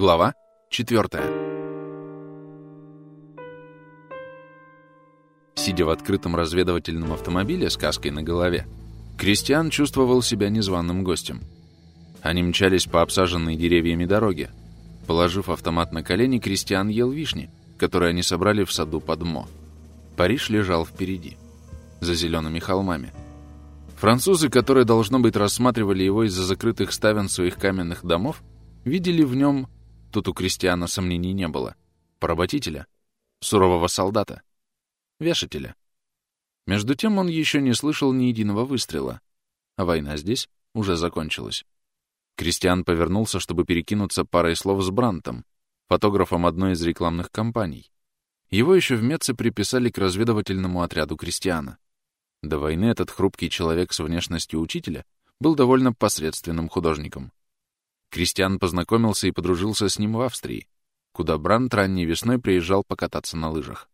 Глава 4. Сидя в открытом разведывательном автомобиле с каской на голове, Кристиан чувствовал себя незваным гостем. Они мчались по обсаженной деревьями дороге. Положив автомат на колени, Кристиан ел вишни, которые они собрали в саду под Мо. Париж лежал впереди, за зелеными холмами. Французы, которые, должно быть, рассматривали его из-за закрытых ставен своих каменных домов, видели в нем Тут у крестьяна сомнений не было. Поработителя, сурового солдата, вешателя. Между тем он еще не слышал ни единого выстрела, а война здесь уже закончилась. Кристиан повернулся, чтобы перекинуться парой слов с Брантом, фотографом одной из рекламных кампаний. Его еще в Меце приписали к разведывательному отряду Кристиана. До войны этот хрупкий человек с внешностью учителя был довольно посредственным художником. Кристиан познакомился и подружился с ним в Австрии, куда Брант ранней весной приезжал покататься на лыжах.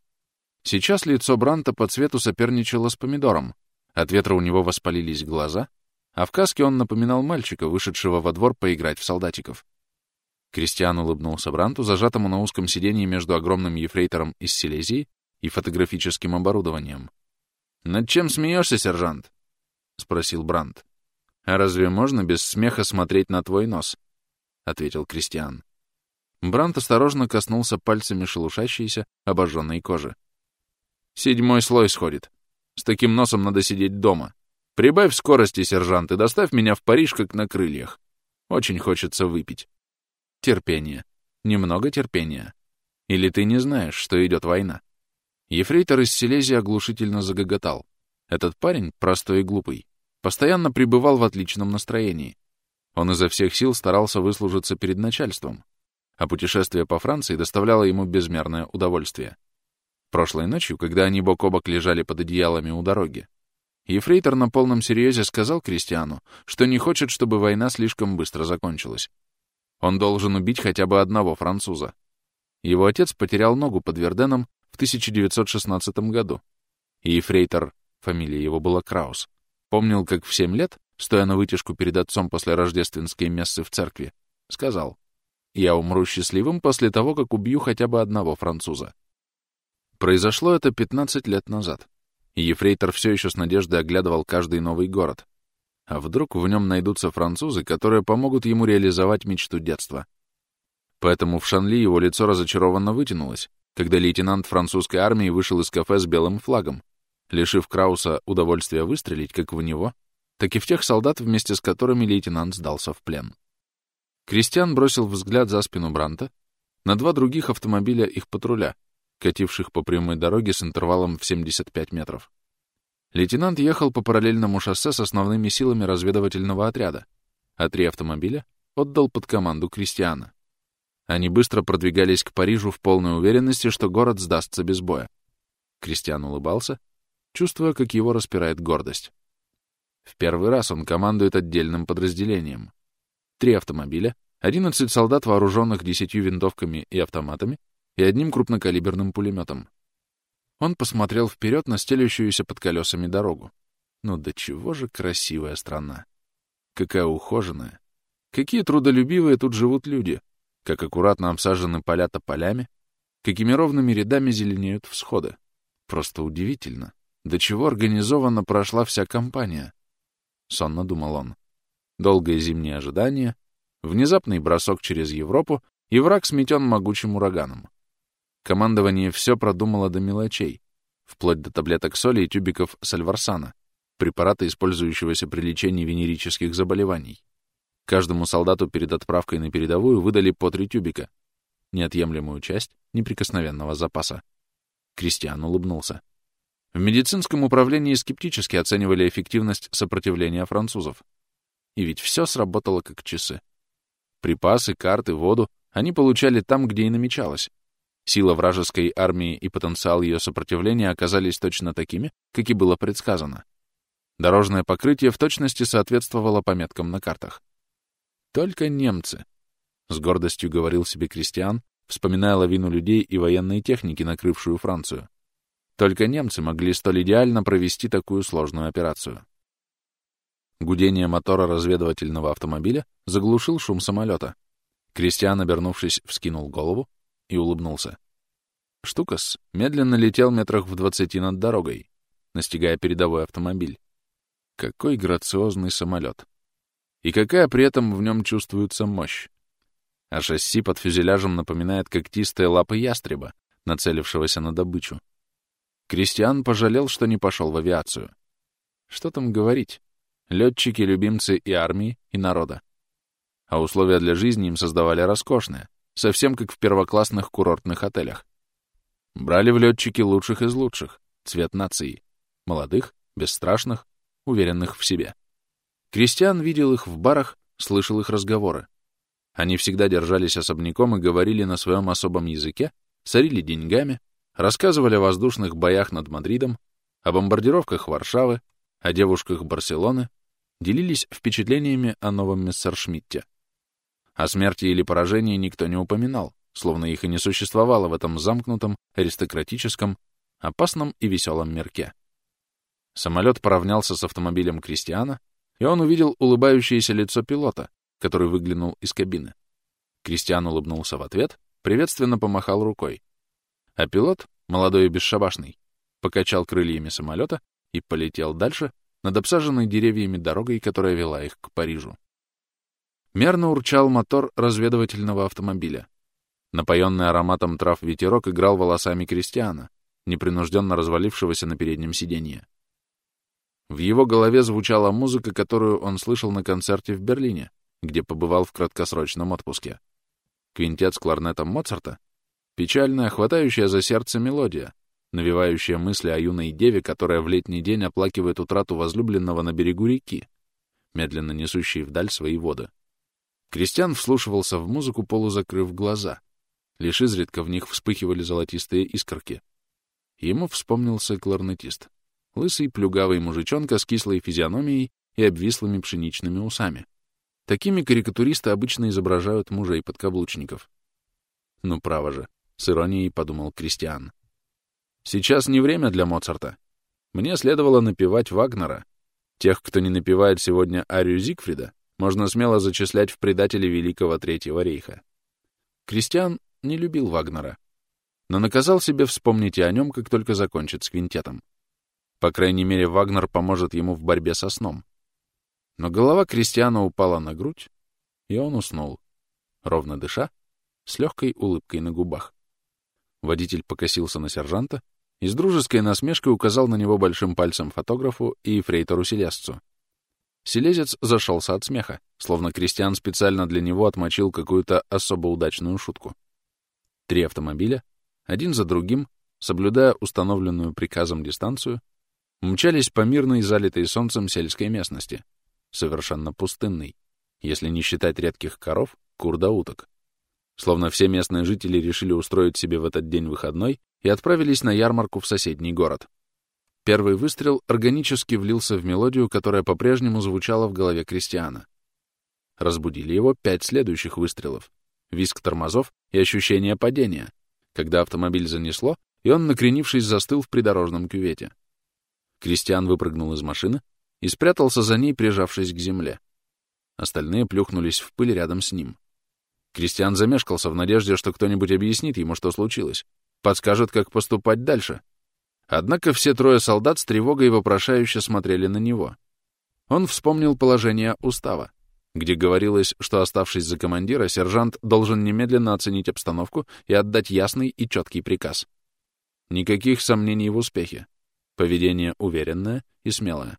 Сейчас лицо Бранта по цвету соперничало с помидором, от ветра у него воспалились глаза, а в каске он напоминал мальчика, вышедшего во двор поиграть в солдатиков. Кристиан улыбнулся Бранту, зажатому на узком сиденье между огромным ефрейтором из Силезии и фотографическим оборудованием. «Над чем смеешься, сержант?» — спросил Брант. «А разве можно без смеха смотреть на твой нос?» — ответил Кристиан. Брант осторожно коснулся пальцами шелушащейся, обожженной кожи. «Седьмой слой сходит. С таким носом надо сидеть дома. Прибавь скорости, сержант, и доставь меня в Париж, как на крыльях. Очень хочется выпить. Терпение. Немного терпения. Или ты не знаешь, что идет война?» Ефрейтор из Силезии оглушительно загоготал. Этот парень, простой и глупый, постоянно пребывал в отличном настроении. Он изо всех сил старался выслужиться перед начальством, а путешествие по Франции доставляло ему безмерное удовольствие. Прошлой ночью, когда они бок о бок лежали под одеялами у дороги, Ефрейтор на полном серьезе сказал Кристиану, что не хочет, чтобы война слишком быстро закончилась. Он должен убить хотя бы одного француза. Его отец потерял ногу под Верденом в 1916 году, и Ефрейтор, фамилия его была Краус, помнил, как в семь лет стоя на вытяжку перед отцом после рождественской мессы в церкви, сказал, «Я умру счастливым после того, как убью хотя бы одного француза». Произошло это 15 лет назад, и Ефрейтор все еще с надеждой оглядывал каждый новый город. А вдруг в нем найдутся французы, которые помогут ему реализовать мечту детства? Поэтому в Шанли его лицо разочарованно вытянулось, когда лейтенант французской армии вышел из кафе с белым флагом, лишив Крауса удовольствия выстрелить как в него, так и в тех солдат, вместе с которыми лейтенант сдался в плен. Кристиан бросил взгляд за спину Бранта на два других автомобиля их патруля, кативших по прямой дороге с интервалом в 75 метров. Лейтенант ехал по параллельному шоссе с основными силами разведывательного отряда, а три автомобиля отдал под команду Кристиана. Они быстро продвигались к Парижу в полной уверенности, что город сдастся без боя. Кристиан улыбался, чувствуя, как его распирает гордость. В первый раз он командует отдельным подразделением. Три автомобиля, 11 солдат, вооруженных десятью винтовками и автоматами, и одним крупнокалиберным пулеметом. Он посмотрел вперед на стелющуюся под колесами дорогу. Ну до чего же красивая страна! Какая ухоженная! Какие трудолюбивые тут живут люди! Как аккуратно обсажены поля тополями! Какими ровными рядами зеленеют всходы! Просто удивительно! До чего организованно прошла вся компания! — сонно думал он. Долгое зимнее ожидание, внезапный бросок через Европу, и враг сметен могучим ураганом. Командование все продумало до мелочей, вплоть до таблеток соли и тюбиков сальварсана, препарата, использующегося при лечении венерических заболеваний. Каждому солдату перед отправкой на передовую выдали по три тюбика, неотъемлемую часть неприкосновенного запаса. Кристиан улыбнулся. В медицинском управлении скептически оценивали эффективность сопротивления французов. И ведь все сработало как часы. Припасы, карты, воду они получали там, где и намечалось. Сила вражеской армии и потенциал ее сопротивления оказались точно такими, как и было предсказано. Дорожное покрытие в точности соответствовало пометкам на картах. Только немцы, — с гордостью говорил себе Кристиан, вспоминая лавину людей и военной техники, накрывшую Францию. Только немцы могли столь идеально провести такую сложную операцию. Гудение мотора разведывательного автомобиля заглушил шум самолета. Кристиан, обернувшись, вскинул голову и улыбнулся. Штукас медленно летел метрах в двадцати над дорогой, настигая передовой автомобиль. Какой грациозный самолет. И какая при этом в нем чувствуется мощь. А шасси под фюзеляжем напоминает когтистые лапы ястреба, нацелившегося на добычу. Кристиан пожалел, что не пошел в авиацию. Что там говорить? Летчики, любимцы и армии, и народа. А условия для жизни им создавали роскошные, совсем как в первоклассных курортных отелях. Брали в летчики лучших из лучших, цвет нации. Молодых, бесстрашных, уверенных в себе. Кристиан видел их в барах, слышал их разговоры. Они всегда держались особняком и говорили на своем особом языке, сорили деньгами, рассказывали о воздушных боях над Мадридом, о бомбардировках Варшавы, о девушках Барселоны, делились впечатлениями о новом Мессершмитте. О смерти или поражении никто не упоминал, словно их и не существовало в этом замкнутом, аристократическом, опасном и веселом мирке. Самолет поравнялся с автомобилем Кристиана, и он увидел улыбающееся лицо пилота, который выглянул из кабины. Кристиан улыбнулся в ответ, приветственно помахал рукой. А пилот, молодой и бесшабашный, покачал крыльями самолета и полетел дальше над обсаженной деревьями дорогой, которая вела их к Парижу. Мерно урчал мотор разведывательного автомобиля. Напоенный ароматом трав ветерок играл волосами Кристиана, непринужденно развалившегося на переднем сиденье. В его голове звучала музыка, которую он слышал на концерте в Берлине, где побывал в краткосрочном отпуске. Квинтет с кларнетом Моцарта — печальная, хватающая за сердце мелодия, навевающая мысли о юной деве, которая в летний день оплакивает утрату возлюбленного на берегу реки, медленно несущей вдаль свои воды. Кристиан вслушивался в музыку, полузакрыв глаза. Лишь изредка в них вспыхивали золотистые искорки. Ему вспомнился кларнетист. Лысый, плюгавый мужичонка с кислой физиономией и обвислыми пшеничными усами. Такими карикатуристы обычно изображают мужей подкаблучников. Ну, право же, с иронией подумал Кристиан. Сейчас не время для Моцарта. Мне следовало напевать Вагнера. Тех, кто не напевает сегодня арию Зигфрида, можно смело зачислять в предатели Великого Третьего Рейха. Кристиан не любил Вагнера, но наказал себе вспомнить о нем, как только закончит с квинтетом. По крайней мере, Вагнер поможет ему в борьбе со сном. Но голова Кристиана упала на грудь, и он уснул, ровно дыша, с легкой улыбкой на губах. Водитель покосился на сержанта и с дружеской насмешкой указал на него большим пальцем фотографу и фрейтору Селесцу. Селезец зашелся от смеха, словно Кристиан специально для него отмочил какую-то особо удачную шутку. Три автомобиля, один за другим, соблюдая установленную приказом дистанцию, мчались по мирной, залитой солнцем сельской местности, совершенно пустынной, если не считать редких коров, кур да уток. Словно все местные жители решили устроить себе в этот день выходной и отправились на ярмарку в соседний город. Первый выстрел органически влился в мелодию, которая по-прежнему звучала в голове Кристиана. Разбудили его пять следующих выстрелов, визг тормозов и ощущение падения, когда автомобиль занесло, и он, накренившись, застыл в придорожном кювете. Кристиан выпрыгнул из машины и спрятался за ней, прижавшись к земле. Остальные плюхнулись в пыль рядом с ним. Кристиан замешкался в надежде, что кто-нибудь объяснит ему, что случилось, подскажет, как поступать дальше. Однако все трое солдат с тревогой вопрошающе смотрели на него. Он вспомнил положение устава, где говорилось, что, оставшись за командира, сержант должен немедленно оценить обстановку и отдать ясный и четкий приказ. Никаких сомнений в успехе. Поведение уверенное и смелое.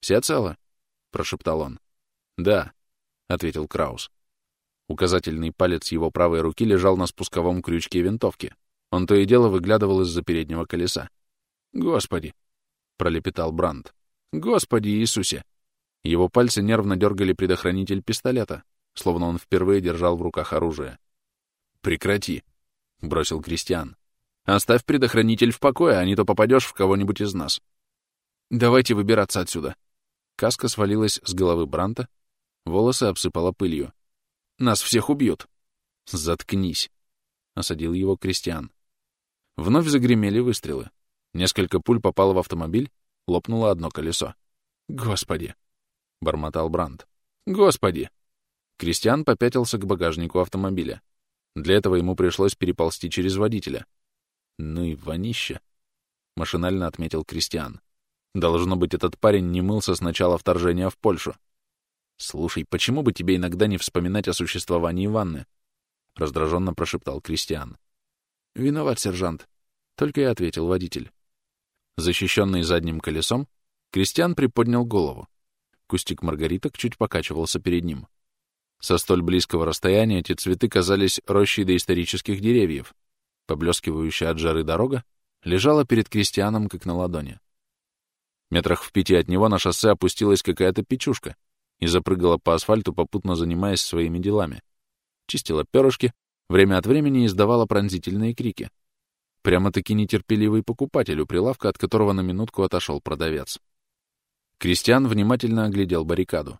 «Все целы?» — прошептал он. «Да», — ответил Краус. Указательный палец его правой руки лежал на спусковом крючке винтовки. Он то и дело выглядывал из-за переднего колеса. «Господи!» — пролепетал Бранд. «Господи Иисусе!» Его пальцы нервно дергали предохранитель пистолета, словно он впервые держал в руках оружие. «Прекрати!» — бросил Кристиан. Оставь предохранитель в покое, а не то попадешь в кого-нибудь из нас. Давайте выбираться отсюда. Каска свалилась с головы Бранта, волосы обсыпала пылью. Нас всех убьют. Заткнись, — осадил его Кристиан. Вновь загремели выстрелы. Несколько пуль попало в автомобиль, лопнуло одно колесо. «Господи!» — бормотал Бранд. «Господи!» Кристиан попятился к багажнику автомобиля. Для этого ему пришлось переползти через водителя. Ну и вонище, — машинально отметил Кристиан. Должно быть, этот парень не мылся с начала вторжения в Польшу. «Слушай, почему бы тебе иногда не вспоминать о существовании ванны?» — раздраженно прошептал Кристиан. «Виноват, сержант», — только и ответил водитель. Защищенный задним колесом, Кристиан приподнял голову. Кустик маргариток чуть покачивался перед ним. Со столь близкого расстояния эти цветы казались рощей доисторических деревьев. Поблескивающая от жары дорога лежала перед крестьяном, как на ладони. Метрах в пяти от него на шоссе опустилась какая-то печушка и запрыгала по асфальту, попутно занимаясь своими делами. Чистила перышки, время от времени издавала пронзительные крики. Прямо-таки нетерпеливый покупатель у прилавка, от которого на минутку отошел продавец. Кристиан внимательно оглядел баррикаду.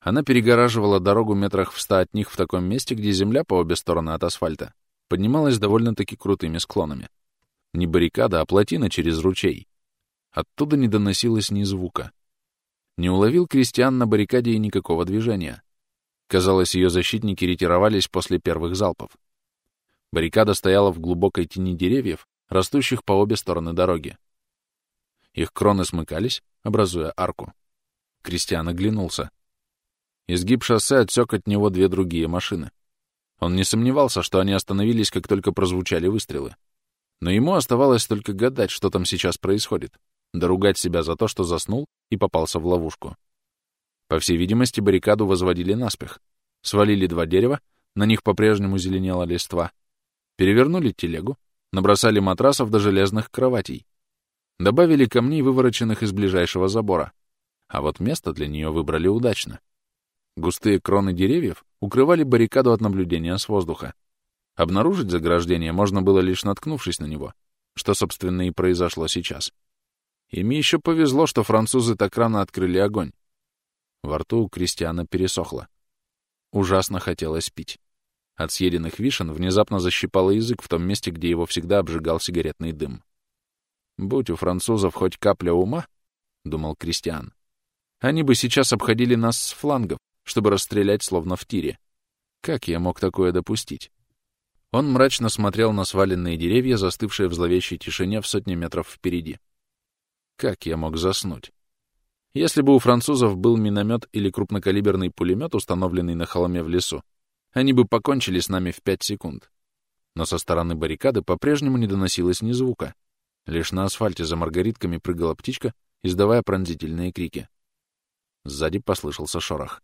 Она перегораживала дорогу метрах в ста от них в таком месте, где земля по обе стороны от асфальта поднималась довольно-таки крутыми склонами. Не баррикада, а плотина через ручей. Оттуда не доносилось ни звука. Не уловил Кристиан на баррикаде и никакого движения. Казалось, ее защитники ретировались после первых залпов. Баррикада стояла в глубокой тени деревьев, растущих по обе стороны дороги. Их кроны смыкались, образуя арку. Кристиан оглянулся. Изгиб шоссе отсек от него две другие машины. Он не сомневался, что они остановились, как только прозвучали выстрелы. Но ему оставалось только гадать, что там сейчас происходит, доругать себя за то, что заснул и попался в ловушку. По всей видимости, баррикаду возводили наспех. Свалили два дерева, на них по-прежнему зеленела листва. Перевернули телегу, набросали матрасов до железных кроватей. Добавили камней, вывороченных из ближайшего забора. А вот место для нее выбрали удачно. Густые кроны деревьев укрывали баррикаду от наблюдения с воздуха. Обнаружить заграждение можно было лишь наткнувшись на него, что, собственно, и произошло сейчас. Им еще повезло, что французы так рано открыли огонь. Во рту у Кристиана пересохло. Ужасно хотелось пить. От съеденных вишен внезапно защипало язык в том месте, где его всегда обжигал сигаретный дым. «Будь у французов хоть капля ума», — думал Кристиан, — «они бы сейчас обходили нас с флангов, чтобы расстрелять словно в тире. Как я мог такое допустить?» Он мрачно смотрел на сваленные деревья, застывшие в зловещей тишине в сотне метров впереди. Как я мог заснуть? Если бы у французов был миномет или крупнокалиберный пулемет, установленный на холме в лесу, они бы покончили с нами в пять секунд. Но со стороны баррикады по-прежнему не доносилось ни звука. Лишь на асфальте за маргаритками прыгала птичка, издавая пронзительные крики. Сзади послышался шорох.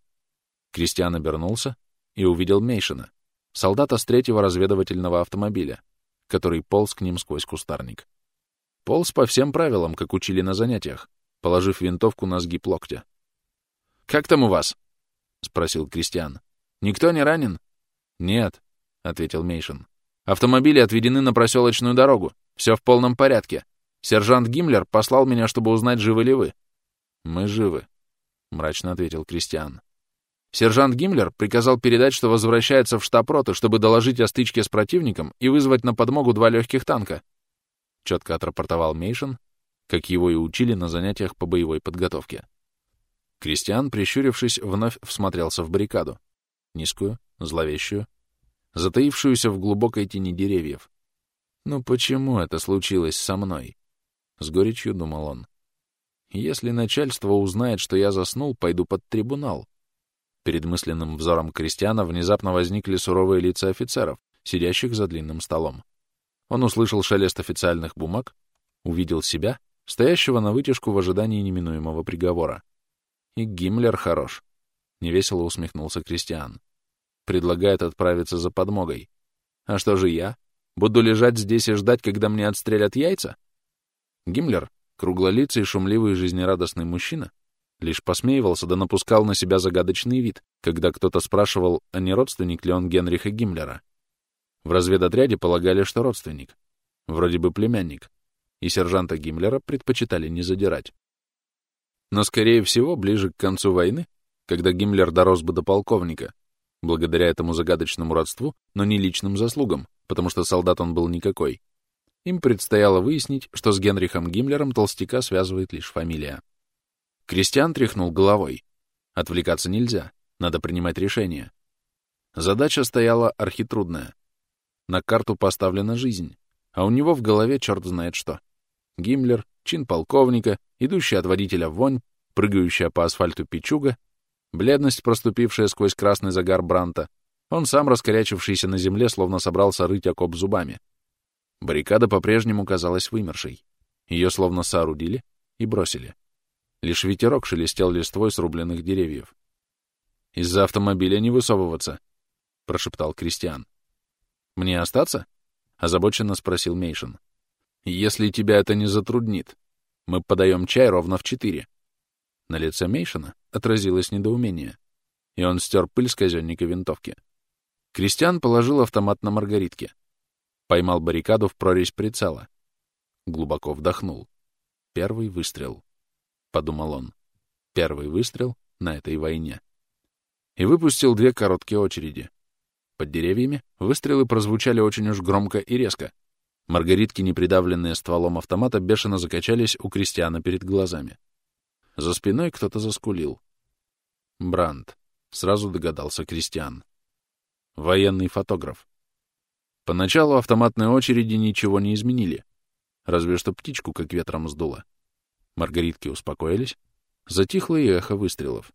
Кристиан обернулся и увидел Мейшина, солдата с третьего разведывательного автомобиля, который полз к ним сквозь кустарник. Полз по всем правилам, как учили на занятиях, положив винтовку на сгиб локтя. «Как там у вас?» — спросил Кристиан. «Никто не ранен?» «Нет», — ответил Мейшин. «Автомобили отведены на проселочную дорогу. Все в полном порядке. Сержант Гиммлер послал меня, чтобы узнать, живы ли вы». «Мы живы», — мрачно ответил Кристиан. Сержант Гиммлер приказал передать, что возвращается в штаб роты, чтобы доложить о стычке с противником и вызвать на подмогу два легких танка. Четко отрапортовал Мейшин, как его и учили на занятиях по боевой подготовке. Кристиан, прищурившись, вновь всмотрелся в баррикаду. Низкую, зловещую, затаившуюся в глубокой тени деревьев. «Ну почему это случилось со мной?» — с горечью думал он. «Если начальство узнает, что я заснул, пойду под трибунал». Перед мысленным взором крестьяна внезапно возникли суровые лица офицеров, сидящих за длинным столом. Он услышал шелест официальных бумаг, увидел себя, стоящего на вытяжку в ожидании неминуемого приговора. И Гиммлер хорош. Невесело усмехнулся Кристиан. Предлагает отправиться за подмогой. А что же я? Буду лежать здесь и ждать, когда мне отстрелят яйца? Гиммлер, круглолицый, шумливый, жизнерадостный мужчина, лишь посмеивался да напускал на себя загадочный вид, когда кто-то спрашивал, а не родственник ли он Генриха Гиммлера. В разведотряде полагали, что родственник. Вроде бы племянник. И сержанта Гиммлера предпочитали не задирать. Но, скорее всего, ближе к концу войны, когда Гиммлер дорос бы до полковника, благодаря этому загадочному родству, но не личным заслугам, потому что солдат он был никакой. Им предстояло выяснить, что с Генрихом Гиммлером толстяка связывает лишь фамилия. Кристиан тряхнул головой. Отвлекаться нельзя, надо принимать решение. Задача стояла архитрудная. На карту поставлена жизнь, а у него в голове черт знает что. Гиммлер, чин полковника, идущий от водителя вонь, прыгающая по асфальту печуга, бледность, проступившая сквозь красный загар Бранта, он сам раскорячившийся на земле, словно собрался рыть окоп зубами. Баррикада по-прежнему казалась вымершей. Ее словно соорудили и бросили. Лишь ветерок шелестел листвой срубленных деревьев. «Из-за автомобиля не высовываться», — прошептал Кристиан. «Мне остаться?» — озабоченно спросил Мейшин. «Если тебя это не затруднит, мы подаем чай ровно в четыре». На лице Мейшина отразилось недоумение, и он стер пыль с казенника винтовки. Кристиан положил автомат на маргаритке. Поймал баррикаду в прорезь прицела. Глубоко вдохнул. Первый выстрел. Подумал он. Первый выстрел на этой войне. И выпустил две короткие очереди. Под деревьями выстрелы прозвучали очень уж громко и резко. Маргаритки, не придавленные стволом автомата, бешено закачались у Кристиана перед глазами. За спиной кто-то заскулил. Бранд. Сразу догадался Кристиан. Военный фотограф. Поначалу автоматные очереди ничего не изменили, разве что птичку как ветром сдуло. Маргаритки успокоились, затихло и эхо выстрелов.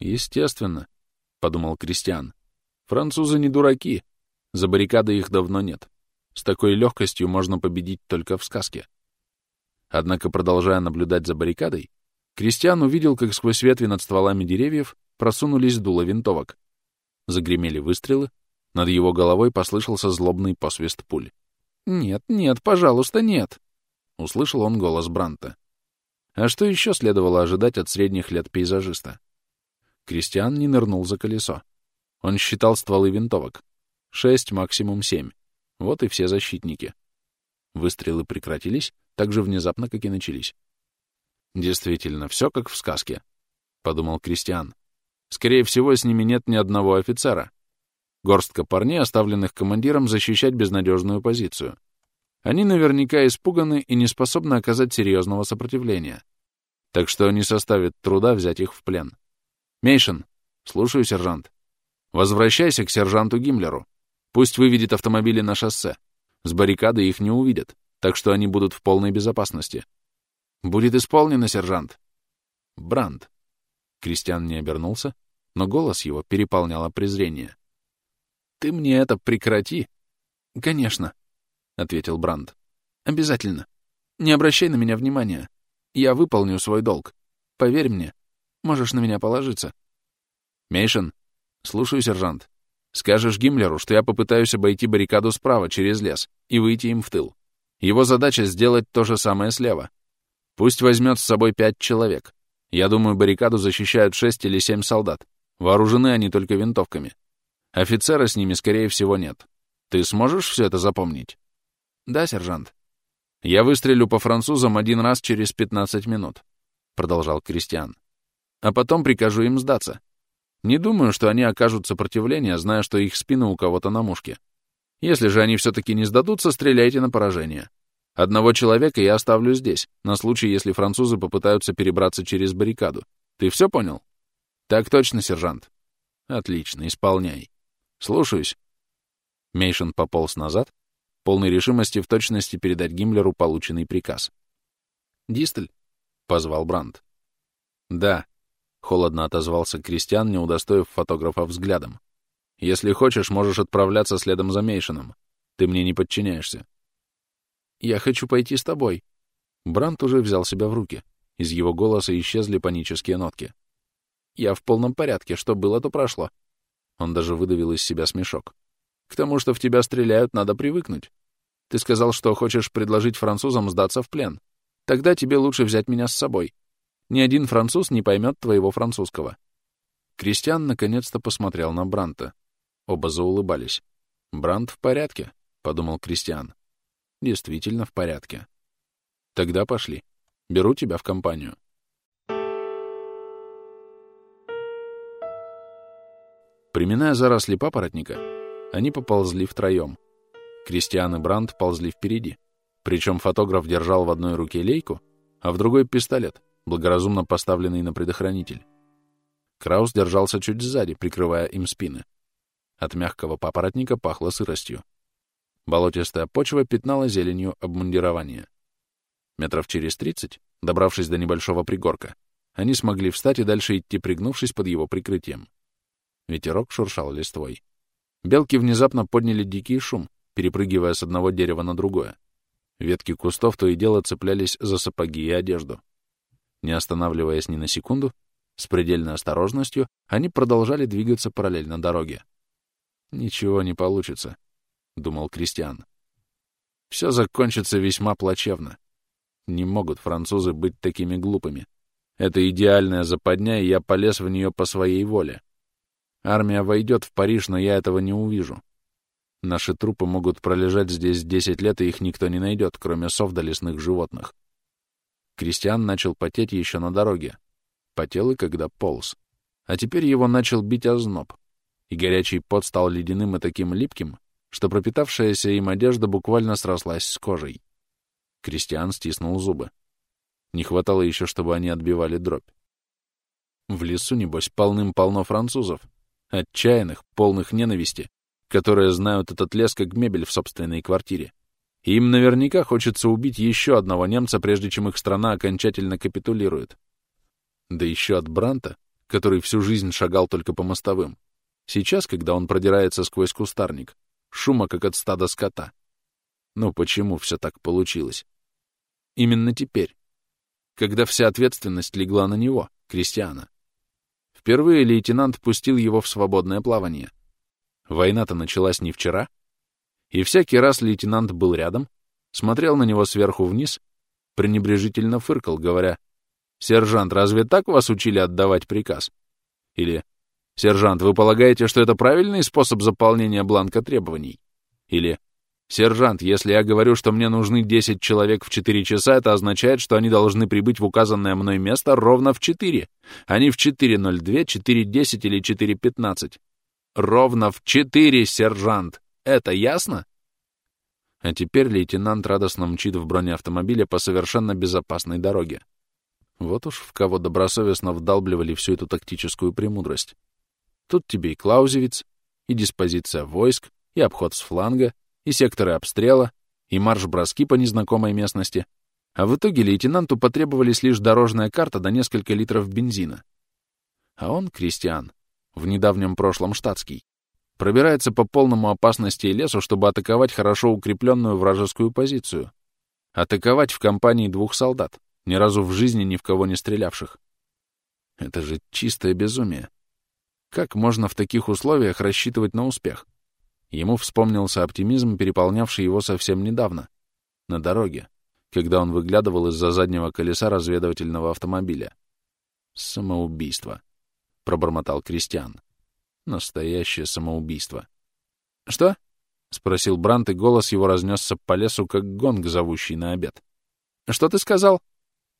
«Естественно», — подумал Кристиан, — «французы не дураки, за баррикадой их давно нет. С такой легкостью можно победить только в сказке». Однако, продолжая наблюдать за баррикадой, Кристиан увидел, как сквозь ветви над стволами деревьев просунулись дула винтовок. Загремели выстрелы, над его головой послышался злобный посвист пуль. «Нет, нет, пожалуйста, нет!» — услышал он голос Бранта. А что еще следовало ожидать от средних лет пейзажиста? Кристиан не нырнул за колесо. Он считал стволы винтовок. Шесть, максимум семь. Вот и все защитники. Выстрелы прекратились так же внезапно, как и начались. «Действительно, все как в сказке», — подумал Кристиан. Скорее всего, с ними нет ни одного офицера. Горстка парней, оставленных командиром защищать безнадежную позицию. Они наверняка испуганы и не способны оказать серьезного сопротивления. Так что не составит труда взять их в плен. Мейшин, слушаю, сержант. Возвращайся к сержанту Гиммлеру. Пусть выведет автомобили на шоссе. С баррикады их не увидят, так что они будут в полной безопасности. Будет исполнено, сержант. Бранд. Кристиан не обернулся, но голос его переполняло презрение. «Ты мне это прекрати!» «Конечно», — ответил Бранд. «Обязательно. Не обращай на меня внимания. Я выполню свой долг. Поверь мне, можешь на меня положиться». «Мейшин, слушаю, сержант. Скажешь Гиммлеру, что я попытаюсь обойти баррикаду справа через лес и выйти им в тыл. Его задача — сделать то же самое слева. Пусть возьмет с собой пять человек. Я думаю, баррикаду защищают шесть или семь солдат. Вооружены они только винтовками. Офицера с ними, скорее всего, нет. Ты сможешь все это запомнить? Да, сержант. Я выстрелю по французам один раз через 15 минут, продолжал Кристиан. А потом прикажу им сдаться. Не думаю, что они окажут сопротивление, зная, что их спины у кого-то на мушке. Если же они все-таки не сдадутся, стреляйте на поражение. Одного человека я оставлю здесь, на случай, если французы попытаются перебраться через баррикаду. Ты все понял? Так точно, сержант. Отлично, исполняй. Слушаюсь. Мейшин пополз назад, полной решимости в точности передать Гиммлеру полученный приказ. «Дистель?» — позвал Брандт. «Да», — холодно отозвался Кристиан, не удостоив фотографа взглядом. «Если хочешь, можешь отправляться следом за Мейшином. Ты мне не подчиняешься». «Я хочу пойти с тобой». Брандт уже взял себя в руки. Из его голоса исчезли панические нотки. Я в полном порядке, что было, то прошло. Он даже выдавил из себя смешок. К тому, что в тебя стреляют, надо привыкнуть. Ты сказал, что хочешь предложить французам сдаться в плен. Тогда тебе лучше взять меня с собой. Ни один француз не поймет твоего французского. Кристиан наконец-то посмотрел на Бранта. Оба заулыбались. «Брант в порядке», — подумал Кристиан. «Действительно в порядке. Тогда пошли. Беру тебя в компанию». Приминая заросли папоротника, они поползли втроем. Кристиан и Брандт ползли впереди. Причем фотограф держал в одной руке лейку, а в другой — пистолет, благоразумно поставленный на предохранитель. Краус держался чуть сзади, прикрывая им спины. От мягкого папоротника пахло сыростью. Болотистая почва пятнала зеленью обмундирование. Метров через тридцать, добравшись до небольшого пригорка, они смогли встать и дальше идти, пригнувшись под его прикрытием. Ветерок шуршал листвой. Белки внезапно подняли дикий шум, перепрыгивая с одного дерева на другое. Ветки кустов то и дело цеплялись за сапоги и одежду. Не останавливаясь ни на секунду, с предельной осторожностью они продолжали двигаться параллельно дороге. «Ничего не получится», — думал Кристиан. «Все закончится весьма плачевно. Не могут французы быть такими глупыми. Это идеальная западня, и я полез в нее по своей воле. Армия войдет в Париж, но я этого не увижу. Наши трупы могут пролежать здесь 10 лет, и их никто не найдет, кроме сов да лесных животных. Кристиан начал потеть еще на дороге. Потел и когда полз. А теперь его начал бить озноб. И горячий пот стал ледяным и таким липким, что пропитавшаяся им одежда буквально срослась с кожей. Кристиан стиснул зубы. Не хватало еще, чтобы они отбивали дробь. В лесу, небось, полным-полно французов. Отчаянных, полных ненависти, которые знают этот лес как мебель в собственной квартире. И им наверняка хочется убить еще одного немца, прежде чем их страна окончательно капитулирует. Да еще от Бранта, который всю жизнь шагал только по мостовым. Сейчас, когда он продирается сквозь кустарник, шума, как от стада скота. Ну почему все так получилось? Именно теперь, когда вся ответственность легла на него, крестьяна. Впервые лейтенант пустил его в свободное плавание — Война-то началась не вчера. И всякий раз лейтенант был рядом, смотрел на него сверху вниз, пренебрежительно фыркал, говоря, «Сержант, разве так вас учили отдавать приказ?» Или «Сержант, вы полагаете, что это правильный способ заполнения бланка требований?» Или «Сержант, если я говорю, что мне нужны 10 человек в 4 часа, это означает, что они должны прибыть в указанное мной место ровно в 4, а не в 4.02, 4.10 или 4.15. Ровно в четыре, сержант. Это ясно? А теперь лейтенант радостно мчит в бронеавтомобиле по совершенно безопасной дороге. Вот уж в кого добросовестно вдалбливали всю эту тактическую премудрость. Тут тебе и Клаузевиц, и диспозиция войск, и обход с фланга, и секторы обстрела, и марш-броски по незнакомой местности. А в итоге лейтенанту потребовались лишь дорожная карта да несколько литров бензина. А он, Кристиан, в недавнем прошлом штатский, пробирается по полному опасности лесу, чтобы атаковать хорошо укрепленную вражескую позицию. Атаковать в компании двух солдат, ни разу в жизни ни в кого не стрелявших. Это же чистое безумие. Как можно в таких условиях рассчитывать на успех? Ему вспомнился оптимизм, переполнявший его совсем недавно, на дороге, когда он выглядывал из-за заднего колеса разведывательного автомобиля. Самоубийство. — пробормотал Кристиан. Настоящее самоубийство. «Что?» — спросил Брант, и голос его разнесся по лесу, как гонг, зовущий на обед. «Что ты сказал?»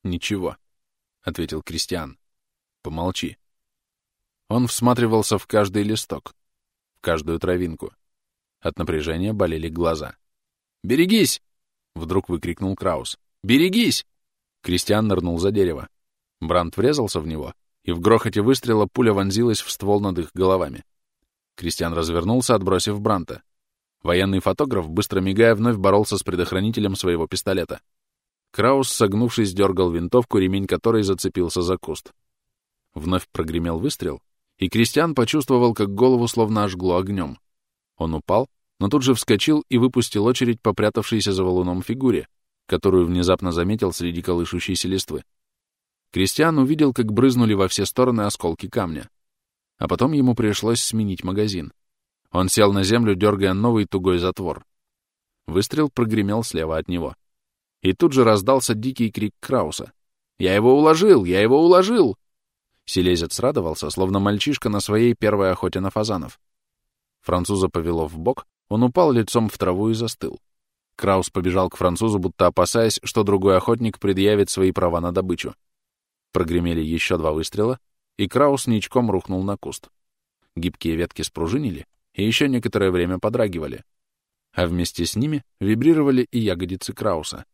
«Ничего», — ответил Кристиан. «Помолчи». Он всматривался в каждый листок, в каждую травинку. От напряжения болели глаза. «Берегись!» — вдруг выкрикнул Краус. «Берегись!» Кристиан нырнул за дерево. Брант врезался в него, и в грохоте выстрела пуля вонзилась в ствол над их головами. Кристиан развернулся, отбросив Бранта. Военный фотограф, быстро мигая, вновь боролся с предохранителем своего пистолета. Краус, согнувшись, дергал винтовку, ремень которой зацепился за куст. Вновь прогремел выстрел, и Кристиан почувствовал, как голову словно ожгло огнем. Он упал, но тут же вскочил и выпустил очередь попрятавшейся за валуном фигуре, которую внезапно заметил среди колышущейся листвы. Кристиан увидел, как брызнули во все стороны осколки камня. А потом ему пришлось сменить магазин. Он сел на землю, дергая новый тугой затвор. Выстрел прогремел слева от него. И тут же раздался дикий крик Крауса. «Я его уложил! Я его уложил!» Селезец радовался, словно мальчишка на своей первой охоте на фазанов. Француза повело в бок, он упал лицом в траву и застыл. Краус побежал к французу, будто опасаясь, что другой охотник предъявит свои права на добычу. Прогремели еще два выстрела, и Краус ничком рухнул на куст. Гибкие ветки спружинили и еще некоторое время подрагивали, а вместе с ними вибрировали и ягодицы Крауса.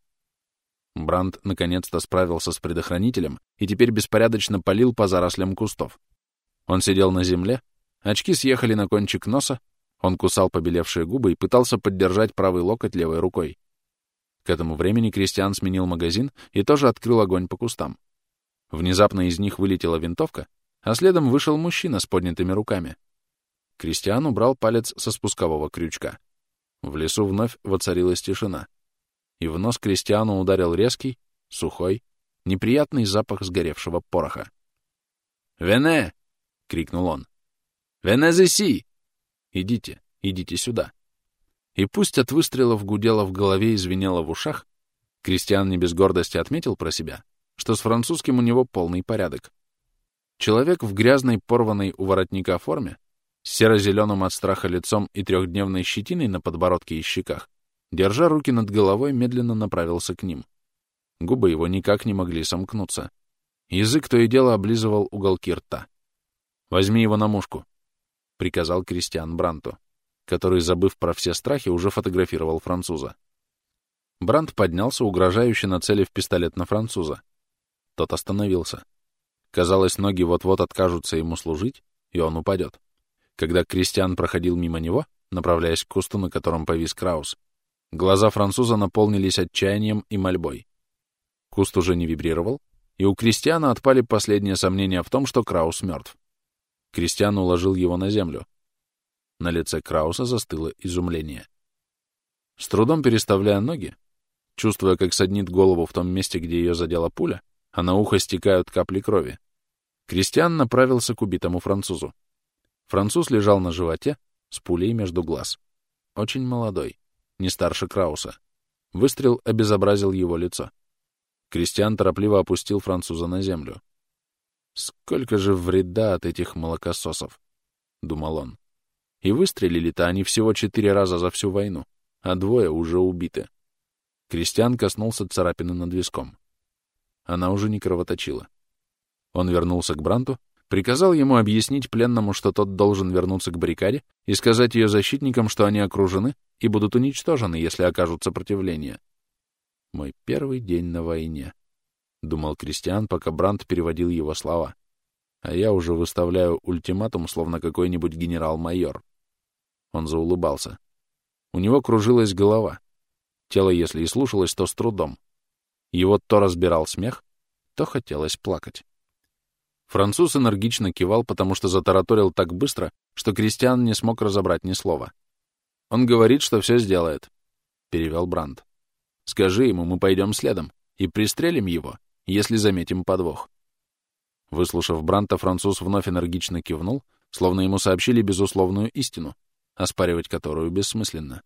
Бранд наконец-то справился с предохранителем и теперь беспорядочно палил по зарослям кустов. Он сидел на земле, очки съехали на кончик носа, Он кусал побелевшие губы и пытался поддержать правый локоть левой рукой. К этому времени Кристиан сменил магазин и тоже открыл огонь по кустам. Внезапно из них вылетела винтовка, а следом вышел мужчина с поднятыми руками. Кристиан убрал палец со спускового крючка. В лесу вновь воцарилась тишина. И в нос Кристиану ударил резкий, сухой, неприятный запах сгоревшего пороха. «Вене!» — крикнул он. «Вене зеси!» «Идите, идите сюда!» И пусть от выстрелов гудело в голове и звенело в ушах, Кристиан не без гордости отметил про себя, что с французским у него полный порядок. Человек в грязной, порванной у воротника форме, с серо-зеленым от страха лицом и трехдневной щетиной на подбородке и щеках, держа руки над головой, медленно направился к ним. Губы его никак не могли сомкнуться. Язык то и дело облизывал уголки рта. «Возьми его на мушку», — приказал Кристиан Бранту, который, забыв про все страхи, уже фотографировал француза. Брант поднялся, угрожающе нацелив пистолет на француза. Тот остановился. Казалось, ноги вот-вот откажутся ему служить, и он упадет. Когда Кристиан проходил мимо него, направляясь к кусту, на котором повис Краус, глаза француза наполнились отчаянием и мольбой. Куст уже не вибрировал, и у Кристиана отпали последние сомнения в том, что Краус мертв. Кристиан уложил его на землю. На лице Крауса застыло изумление. С трудом переставляя ноги, чувствуя, как саднит голову в том месте, где ее задела пуля, а на ухо стекают капли крови. Кристиан направился к убитому французу. Француз лежал на животе с пулей между глаз. Очень молодой, не старше Крауса. Выстрел обезобразил его лицо. Кристиан торопливо опустил француза на землю. «Сколько же вреда от этих молокососов!» — думал он. И выстрелили-то они всего четыре раза за всю войну, а двое уже убиты. Кристиан коснулся царапины над виском. Она уже не кровоточила. Он вернулся к Бранту, приказал ему объяснить пленному, что тот должен вернуться к баррикаде и сказать ее защитникам, что они окружены и будут уничтожены, если окажут сопротивление. «Мой первый день на войне», — думал Кристиан, пока Брант переводил его слова. «А я уже выставляю ультиматум, словно какой-нибудь генерал-майор». Он заулыбался. У него кружилась голова. Тело, если и слушалось, то с трудом. Его то разбирал смех, то хотелось плакать. Француз энергично кивал, потому что затараторил так быстро, что Кристиан не смог разобрать ни слова. «Он говорит, что все сделает», — перевел Бранд. «Скажи ему, мы пойдем следом и пристрелим его, если заметим подвох». Выслушав Бранта, француз вновь энергично кивнул, словно ему сообщили безусловную истину, оспаривать которую бессмысленно.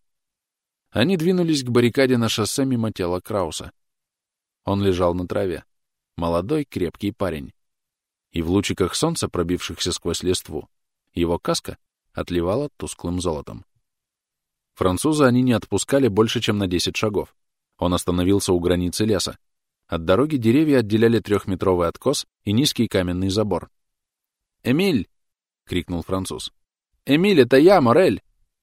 Они двинулись к баррикаде на шоссе мимо тела Крауса. Он лежал на траве. Молодой, крепкий парень. И в лучиках солнца, пробившихся сквозь листву, его каска отливала тусклым золотом. Француза они не отпускали больше, чем на 10 шагов. Он остановился у границы леса. От дороги деревья отделяли трехметровый откос и низкий каменный забор. «Эмиль!» — крикнул француз. «Эмиль, это я, Морель!»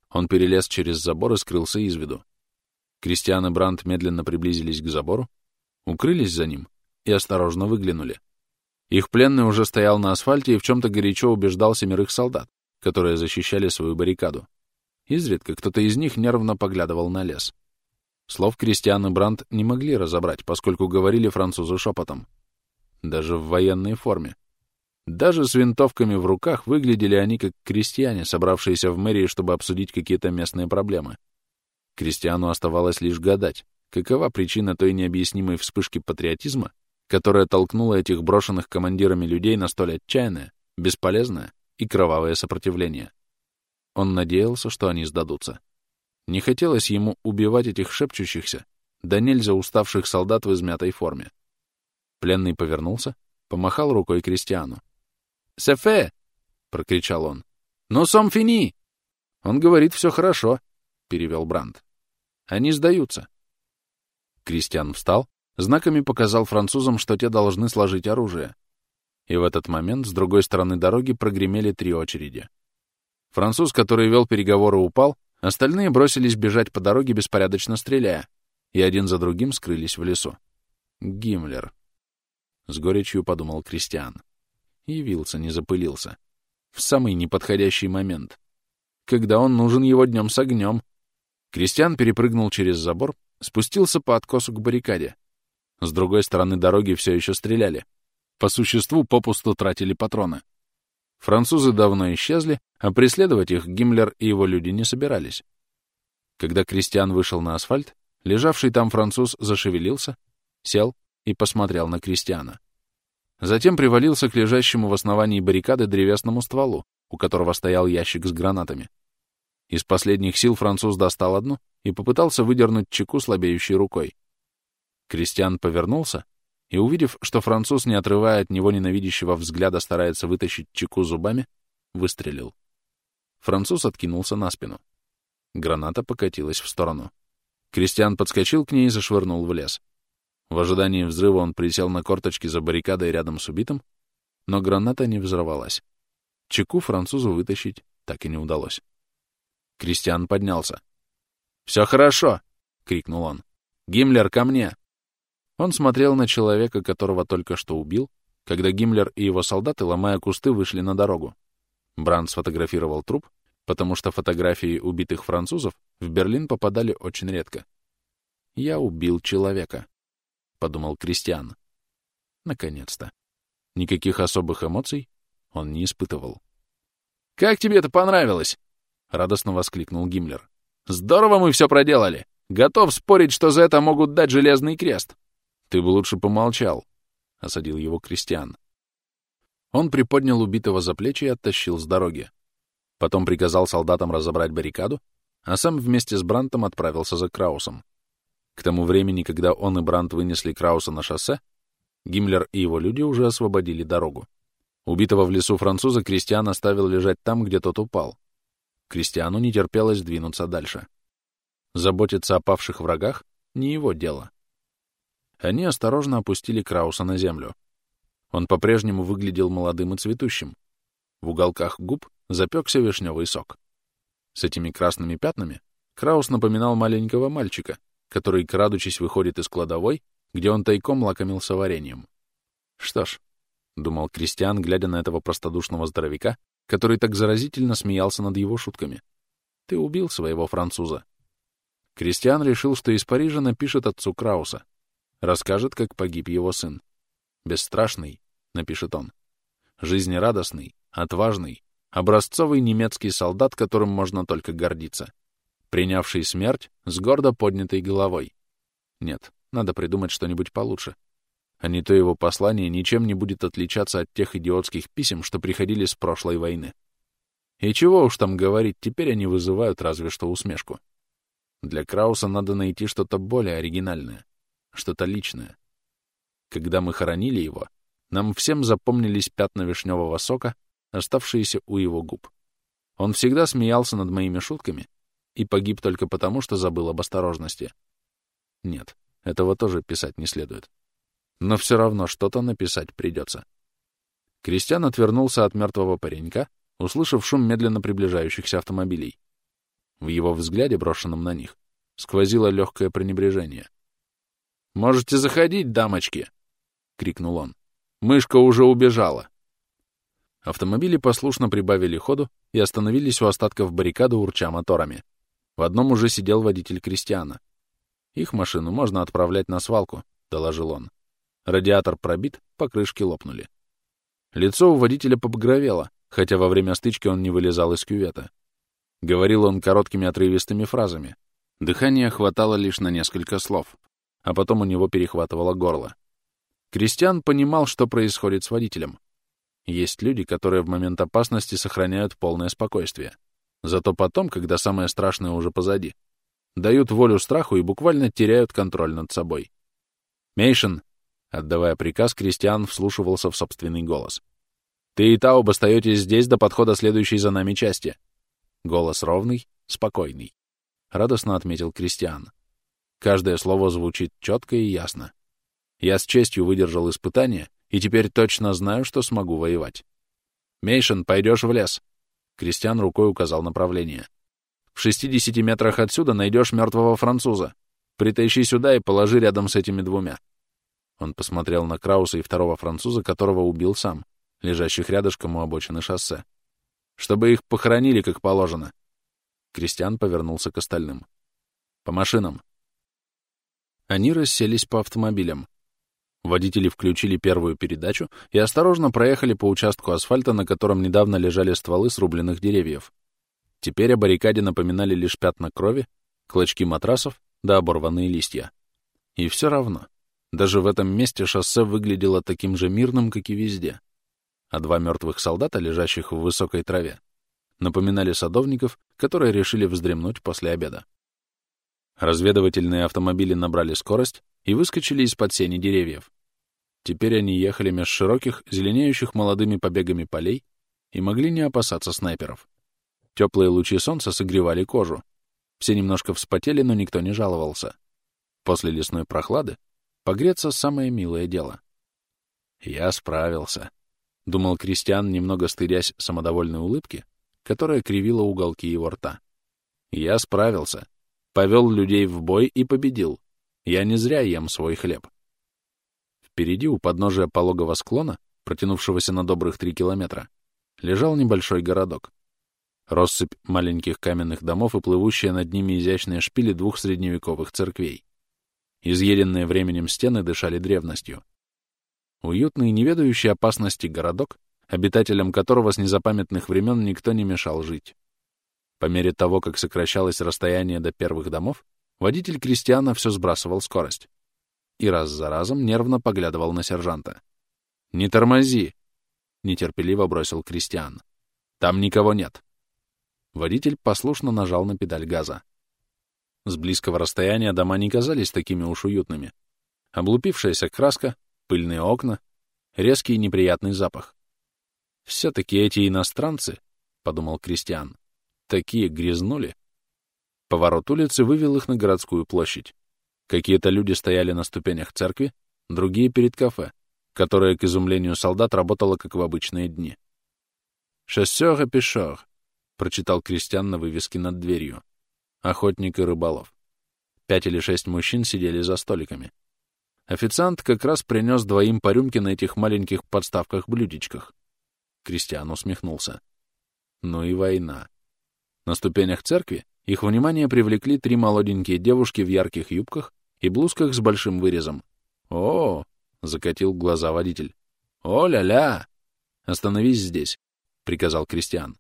Он перелез через забор и скрылся из виду. Кристиан и Брандт медленно приблизились к забору, укрылись за ним и осторожно выглянули. Их пленный уже стоял на асфальте и в чем-то горячо убеждал семерых солдат, которые защищали свою баррикаду. Изредка кто-то из них нервно поглядывал на лес. Слов Кристиан и Брандт не могли разобрать, поскольку говорили французы шепотом. Даже в военной форме. Даже с винтовками в руках выглядели они как крестьяне, собравшиеся в мэрии, чтобы обсудить какие-то местные проблемы. Кристиану оставалось лишь гадать, Какова причина той необъяснимой вспышки патриотизма, которая толкнула этих брошенных командирами людей на столь отчаянное, бесполезное и кровавое сопротивление? Он надеялся, что они сдадутся. Не хотелось ему убивать этих шепчущихся, да нельзя уставших солдат в измятой форме. Пленный повернулся, помахал рукой крестьяну. «Сефе!» — прокричал он. «Но сом фини!» «Он говорит, все хорошо», — перевел Бранд. «Они сдаются. Кристиан встал, знаками показал французам, что те должны сложить оружие. И в этот момент с другой стороны дороги прогремели три очереди. Француз, который вел переговоры, упал, остальные бросились бежать по дороге, беспорядочно стреляя, и один за другим скрылись в лесу. Гиммлер. С горечью подумал Кристиан. Явился, не запылился. В самый неподходящий момент. Когда он нужен его днем с огнем. Кристиан перепрыгнул через забор, спустился по откосу к баррикаде. С другой стороны дороги все еще стреляли. По существу попусту тратили патроны. Французы давно исчезли, а преследовать их Гиммлер и его люди не собирались. Когда Кристиан вышел на асфальт, лежавший там француз зашевелился, сел и посмотрел на Кристиана. Затем привалился к лежащему в основании баррикады древесному стволу, у которого стоял ящик с гранатами. Из последних сил француз достал одну и попытался выдернуть чеку слабеющей рукой. Кристиан повернулся и, увидев, что француз, не отрывая от него ненавидящего взгляда, старается вытащить чеку зубами, выстрелил. Француз откинулся на спину. Граната покатилась в сторону. Кристиан подскочил к ней и зашвырнул в лес. В ожидании взрыва он присел на корточки за баррикадой рядом с убитым, но граната не взорвалась. Чеку французу вытащить так и не удалось. Кристиан поднялся. «Все хорошо!» — крикнул он. «Гиммлер, ко мне!» Он смотрел на человека, которого только что убил, когда Гиммлер и его солдаты, ломая кусты, вышли на дорогу. Бранд сфотографировал труп, потому что фотографии убитых французов в Берлин попадали очень редко. «Я убил человека», — подумал Кристиан. Наконец-то. Никаких особых эмоций он не испытывал. «Как тебе это понравилось?» — радостно воскликнул Гиммлер. «Здорово мы все проделали! Готов спорить, что за это могут дать железный крест!» «Ты бы лучше помолчал», — осадил его Кристиан. Он приподнял убитого за плечи и оттащил с дороги. Потом приказал солдатам разобрать баррикаду, а сам вместе с Брантом отправился за Краусом. К тому времени, когда он и Брант вынесли Крауса на шоссе, Гиммлер и его люди уже освободили дорогу. Убитого в лесу француза Кристиан оставил лежать там, где тот упал. Кристиану не терпелось двинуться дальше. Заботиться о павших врагах — не его дело. Они осторожно опустили Крауса на землю. Он по-прежнему выглядел молодым и цветущим. В уголках губ запекся вишневый сок. С этими красными пятнами Краус напоминал маленького мальчика, который, крадучись, выходит из кладовой, где он тайком лакомился вареньем. Что ж, — думал Кристиан, глядя на этого простодушного здоровяка, который так заразительно смеялся над его шутками. «Ты убил своего француза». Кристиан решил, что из Парижа напишет отцу Крауса. Расскажет, как погиб его сын. «Бесстрашный», — напишет он. «Жизнерадостный, отважный, образцовый немецкий солдат, которым можно только гордиться. Принявший смерть с гордо поднятой головой. Нет, надо придумать что-нибудь получше. А не то его послание ничем не будет отличаться от тех идиотских писем, что приходили с прошлой войны. И чего уж там говорить, теперь они вызывают разве что усмешку. Для Крауса надо найти что-то более оригинальное что-то личное. Когда мы хоронили его, нам всем запомнились пятна вишневого сока, оставшиеся у его губ. Он всегда смеялся над моими шутками и погиб только потому, что забыл об осторожности. Нет, этого тоже писать не следует. Но все равно что-то написать придется. Кристиан отвернулся от мертвого паренька, услышав шум медленно приближающихся автомобилей. В его взгляде, брошенном на них, сквозило легкое пренебрежение. «Можете заходить, дамочки!» — крикнул он. «Мышка уже убежала!» Автомобили послушно прибавили ходу и остановились у остатков баррикады, урча моторами. В одном уже сидел водитель Кристиана. «Их машину можно отправлять на свалку», — доложил он. Радиатор пробит, покрышки лопнули. Лицо у водителя побагровело, хотя во время стычки он не вылезал из кювета. Говорил он короткими отрывистыми фразами. Дыхания хватало лишь на несколько слов а потом у него перехватывало горло. Кристиан понимал, что происходит с водителем. Есть люди, которые в момент опасности сохраняют полное спокойствие. Зато потом, когда самое страшное уже позади, дают волю страху и буквально теряют контроль над собой. «Мейшин!» — отдавая приказ, Кристиан вслушивался в собственный голос. «Ты и Тауб остаетесь здесь до подхода следующей за нами части». Голос ровный, спокойный. Радостно отметил Кристиан. Каждое слово звучит четко и ясно. Я с честью выдержал испытание и теперь точно знаю, что смогу воевать. «Мейшин, пойдешь в лес!» Кристиан рукой указал направление. «В 60 метрах отсюда найдешь мертвого француза. Притащи сюда и положи рядом с этими двумя». Он посмотрел на Крауса и второго француза, которого убил сам, лежащих рядышком у обочины шоссе. «Чтобы их похоронили, как положено. Кристиан повернулся к остальным. «По машинам». Они расселись по автомобилям. Водители включили первую передачу и осторожно проехали по участку асфальта, на котором недавно лежали стволы срубленных деревьев. Теперь о баррикаде напоминали лишь пятна крови, клочки матрасов да оборванные листья. И все равно, даже в этом месте шоссе выглядело таким же мирным, как и везде. А два мертвых солдата, лежащих в высокой траве, напоминали садовников, которые решили вздремнуть после обеда. Разведывательные автомобили набрали скорость и выскочили из-под сени деревьев. Теперь они ехали меж широких, зеленеющих молодыми побегами полей и могли не опасаться снайперов. Теплые лучи солнца согревали кожу. Все немножко вспотели, но никто не жаловался. После лесной прохлады Погреться — самое милое дело. Я справился. Думал Кристиан, немного стыдясь самодовольной улыбки, которая кривила уголки его рта. Я справился. Повел людей в бой и победил. Я не зря ем свой хлеб. Впереди, у подножия пологого склона, протянувшегося на добрых три километра, лежал небольшой городок. Россыпь маленьких каменных домов и плывущие над ними изящные шпили двух средневековых церквей. Изъеденные временем стены дышали древностью. Уютный, не ведающий опасности городок, обитателям которого с незапамятных времен никто не мешал жить. По мере того, как сокращалось расстояние до первых домов, водитель крестьяна все сбрасывал скорость. И раз за разом нервно поглядывал на сержанта. «Не тормози!» — нетерпеливо бросил крестьян. «Там никого нет». Водитель послушно нажал на педаль газа. С близкого расстояния дома не казались такими уж уютными. Облупившаяся краска, пыльные окна, резкий неприятный запах. Все-таки эти иностранцы, — подумал Кристиан, — такие грязнули. Поворот улицы вывел их на городскую площадь. Какие-то люди стояли на ступенях церкви, другие — перед кафе, которое, к изумлению солдат, работало как в обычные дни. «Шоссер и пешер», — прочитал Кристиан на вывеске над дверью охотник и рыболов. Пять или шесть мужчин сидели за столиками. Официант как раз принес двоим по рюмке на этих маленьких подставках-блюдечках. Кристиан усмехнулся. Ну и война. На ступенях церкви их внимание привлекли три молоденькие девушки в ярких юбках и блузках с большим вырезом. «О!» — закатил глаза водитель. «О-ля-ля!» «Остановись здесь», — приказал Кристиан.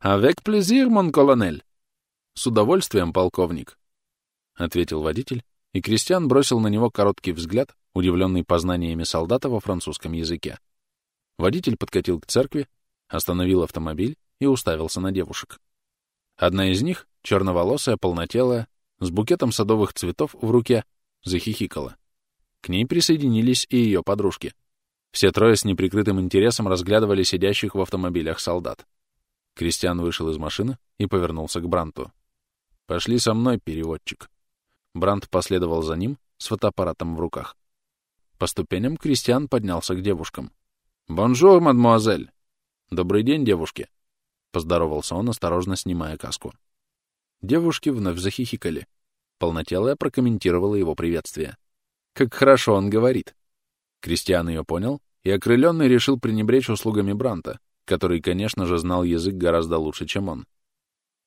«Avec plaisir, mon colonel!» «С удовольствием, полковник», — ответил водитель, и Кристиан бросил на него короткий взгляд, удивленный познаниями солдата во французском языке. Водитель подкатил к церкви, остановил автомобиль и уставился на девушек. Одна из них, черноволосая, полнотелая, с букетом садовых цветов в руке, захихикала. К ней присоединились и ее подружки. Все трое с неприкрытым интересом разглядывали сидящих в автомобилях солдат. Кристиан вышел из машины и повернулся к Бранту. «Пошли со мной, переводчик». Бранд последовал за ним с фотоаппаратом в руках. По ступеням Кристиан поднялся к девушкам. «Bonjour, mademoiselle!» «Добрый день, девушки!» Поздоровался он, осторожно снимая каску. Девушки вновь захихикали. Полнотелая прокомментировала его приветствие. «Как хорошо он говорит!» Кристиан ее понял и, окрыленный, решил пренебречь услугами Бранта, который, конечно же, знал язык гораздо лучше, чем он.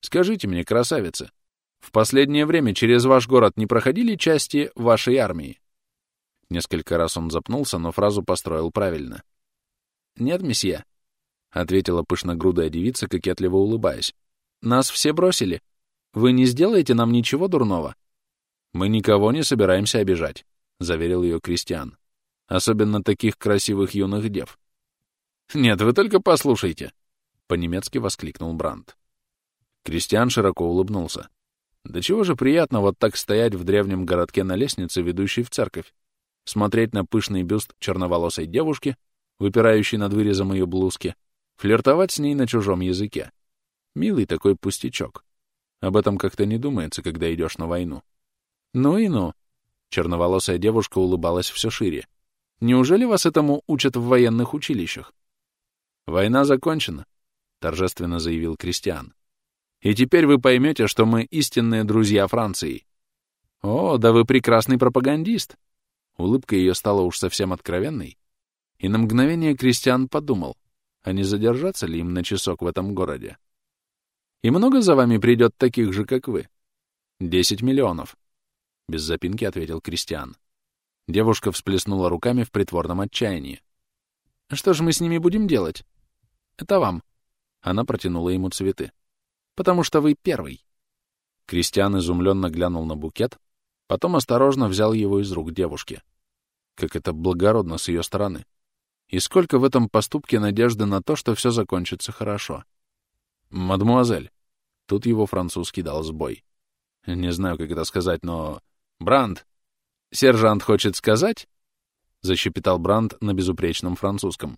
«Скажите мне, красавица, в последнее время через ваш город не проходили части вашей армии?» Несколько раз он запнулся, но фразу построил правильно. «Нет, месье», — ответила пышногрудая девица, кокетливо улыбаясь. «Нас все бросили. Вы не сделаете нам ничего дурного?» «Мы никого не собираемся обижать», — заверил ее Кристиан. «Особенно таких красивых юных дев». «Нет, вы только послушайте», — по-немецки воскликнул Брандт. Кристиан широко улыбнулся. Да чего же приятно вот так стоять в древнем городке на лестнице, ведущей в церковь, смотреть на пышный бюст черноволосой девушки, выпирающей над вырезом ее блузки, флиртовать с ней на чужом языке. Милый такой пустячок. Об этом как-то не думается, когда идешь на войну. Ну и ну. Черноволосая девушка улыбалась все шире. Неужели вас этому учат в военных училищах? Война закончена, торжественно заявил Кристиан. И теперь вы поймете, что мы истинные друзья Франции. О, да вы прекрасный пропагандист. Улыбка ее стала уж совсем откровенной. И на мгновение Кристиан подумал, а не задержаться ли им на часок в этом городе? И много за вами придет таких же, как вы? Десять миллионов. Без запинки ответил Кристиан. Девушка всплеснула руками в притворном отчаянии. Что же мы с ними будем делать? Это вам. Она протянула ему цветы. Потому что вы первый. Кристиан изумленно глянул на букет, потом осторожно взял его из рук девушки. Как это благородно с ее стороны. И сколько в этом поступке надежды на то, что все закончится хорошо. «Мадемуазель». Тут его французский дал сбой. Не знаю, как это сказать, но... «Бранд! Сержант хочет сказать?» Защепетал Бранд на безупречном французском.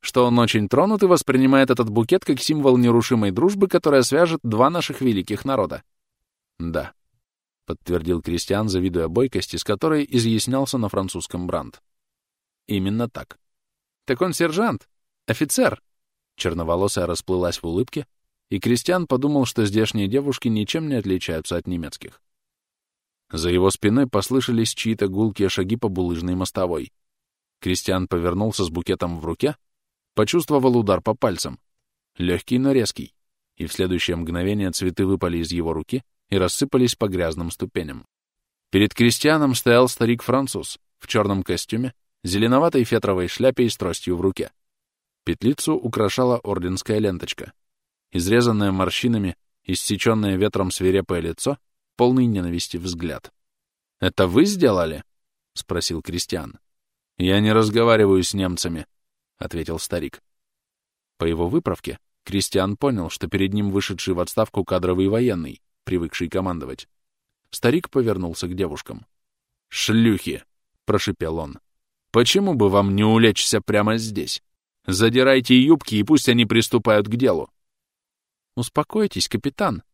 Что он очень тронут и воспринимает этот букет как символ нерушимой дружбы, которая свяжет два наших великих народа. «Да», — подтвердил Кристиан, завидуя бойкости, с которой изъяснялся на французском Бранд. «Именно так». «Так он сержант! Офицер!» Черноволосая расплылась в улыбке, и Кристиан подумал, что здешние девушки ничем не отличаются от немецких. За его спиной послышались чьи-то гулкие шаги по булыжной мостовой. Кристиан повернулся с букетом в руке, почувствовал удар по пальцам. Легкий, но резкий. И в следующее мгновение цветы выпали из его руки и рассыпались по грязным ступеням. Перед Кристианом стоял старик-француз в черном костюме, зеленоватой фетровой шляпе и с тростью в руке. Петлицу украшала орденская ленточка — изрезанное морщинами, иссеченное ветром свирепое лицо, полный ненависти взгляд. «Это вы сделали?» — спросил Кристиан. «Я не разговариваю с немцами», — ответил старик. По его выправке Кристиан понял, что перед ним вышедший в отставку кадровый военный, привыкший командовать. Старик повернулся к девушкам. «Шлюхи!» — прошипел он. «Почему бы вам не улечься прямо здесь? Задирайте юбки, и пусть они приступают к делу. «Успокойтесь, капитан!»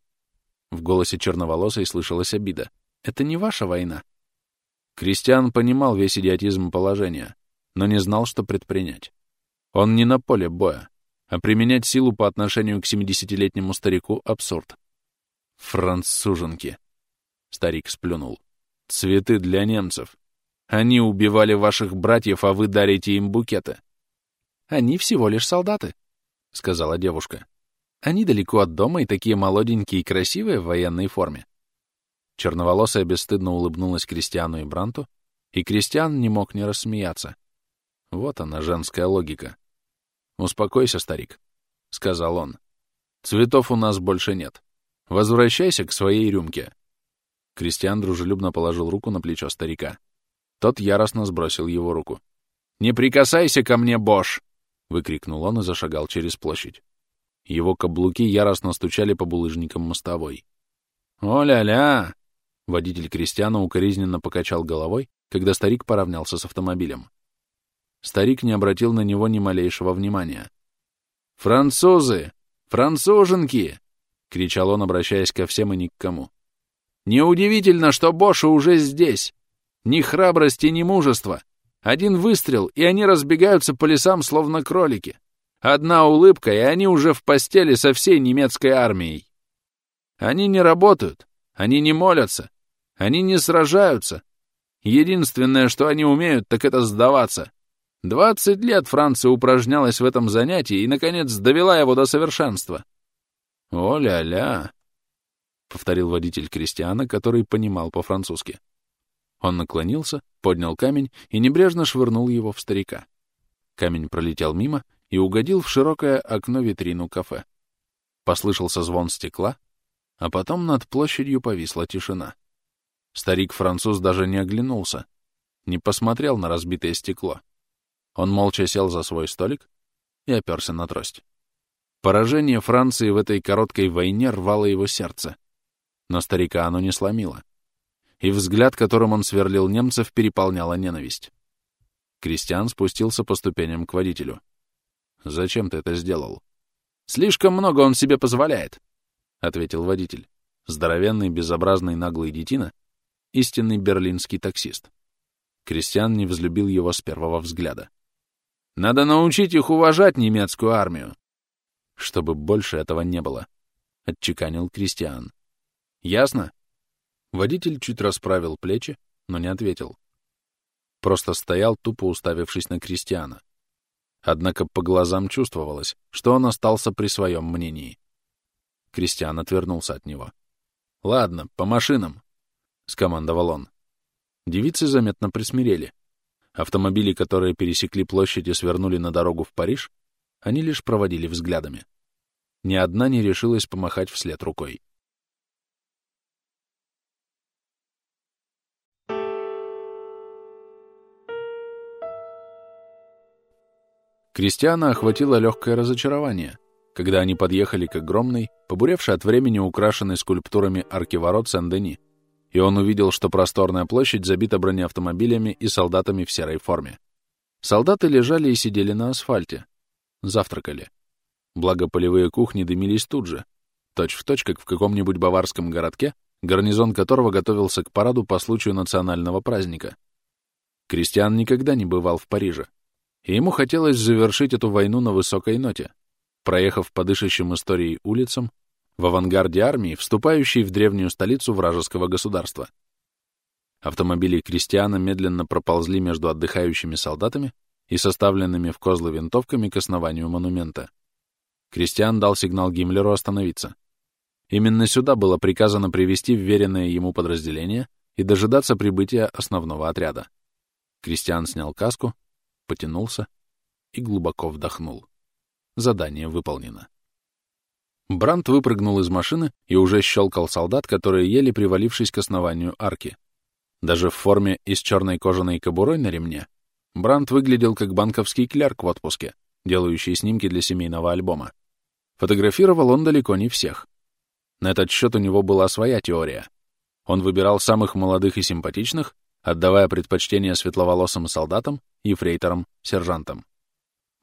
В голосе черноволосой слышалась обида. «Это не ваша война!» Кристиан понимал весь идиотизм положения, но не знал, что предпринять. Он не на поле боя, а применять силу по отношению к семидесятилетнему старику — абсурд. «Француженки!» — старик сплюнул. «Цветы для немцев. Они убивали ваших братьев, а вы дарите им букеты». «Они всего лишь солдаты», — сказала девушка. Они далеко от дома и такие молоденькие и красивые в военной форме. Черноволосая бесстыдно улыбнулась Кристиану и Бранту, и Кристиан не мог не рассмеяться. Вот она, женская логика. «Успокойся, старик», — сказал он. «Цветов у нас больше нет. Возвращайся к своей рюмке». Кристиан дружелюбно положил руку на плечо старика. Тот яростно сбросил его руку. «Не прикасайся ко мне, Бош!» — выкрикнул он и зашагал через площадь. Его каблуки яростно стучали по булыжникам мостовой. «О-ля-ля!» Водитель Кристиана укоризненно покачал головой, когда старик поравнялся с автомобилем. Старик не обратил на него ни малейшего внимания. «Французы! Француженки!» — кричал он, обращаясь ко всем и ни к кому. «Неудивительно, что Боша уже здесь! Ни храбрости, ни мужества! Один выстрел, и они разбегаются по лесам, словно кролики! Одна улыбка, и они уже в постели со всей немецкой армией. Они не работают, они не молятся, они не сражаются. Единственное, что они умеют, так это сдаваться. Двадцать лет Франция упражнялась в этом занятии и, наконец, довела его до совершенства. «О-ля-ля», — повторил водитель Кристиана, который понимал по-французски. Он наклонился, поднял камень и небрежно швырнул его в старика. Камень пролетел мимо и угодил в широкое окно-витрину кафе. Послышался звон стекла, а потом над площадью повисла тишина. Старик-француз даже не оглянулся, не посмотрел на разбитое стекло. Он молча сел за свой столик и оперся на трость. Поражение Франции в этой короткой войне рвало его сердце. Но старика оно не сломило. И взгляд, которым он сверлил немцев, переполняла ненависть. Кристиан спустился по ступеням к водителю. «Зачем ты это сделал?» «Слишком много он себе позволяет», — ответил водитель. Здоровенный, безобразный, наглый детина, истинный берлинский таксист. Кристиан не взлюбил его с первого взгляда. «Надо научить их уважать немецкую армию!» «Чтобы больше этого не было», — отчеканил Кристиан. «Ясно?» Водитель чуть расправил плечи, но не ответил. Просто стоял, тупо уставившись на Кристиана. Однако по глазам чувствовалось, что он остался при своем мнении. Кристиан отвернулся от него. «Ладно, по машинам», — скомандовал он. Девицы заметно присмирели. Автомобили, которые пересекли площадь и свернули на дорогу в Париж, они лишь проводили взглядами. Ни одна не решилась помахать вслед рукой. Кристиана охватило легкое разочарование, когда они подъехали к огромной, побуревшей от времени украшенной скульптурами арки ворот Сен-Дени, и он увидел, что просторная площадь забита бронеавтомобилями и солдатами в серой форме. Солдаты лежали и сидели на асфальте, завтракали. Благо полевые кухни дымились тут же, точь-в-точь, точь, как в каком-нибудь баварском городке, гарнизон которого готовился к параду по случаю национального праздника. Кристиан никогда не бывал в Париже и ему хотелось завершить эту войну на высокой ноте, проехав по дышащим историей улицам, в авангарде армии, вступающей в древнюю столицу вражеского государства. Автомобили крестьяна медленно проползли между отдыхающими солдатами и составленными в козлы винтовками к основанию монумента. Кристиан дал сигнал Гиммлеру остановиться. Именно сюда было приказано привести вверенное ему подразделение и дожидаться прибытия основного отряда. Кристиан снял каску, потянулся и глубоко вдохнул. Задание выполнено. Брант выпрыгнул из машины и уже щелкал солдат, которые ели, привалившись к основанию арки. Даже в форме и с черной кожаной кобурой на ремне Брант выглядел как банковский клерк в отпуске, делающий снимки для семейного альбома. Фотографировал он далеко не всех. На этот счет у него была своя теория. Он выбирал самых молодых и симпатичных, отдавая предпочтение светловолосым солдатам, ефрейторам, сержантам.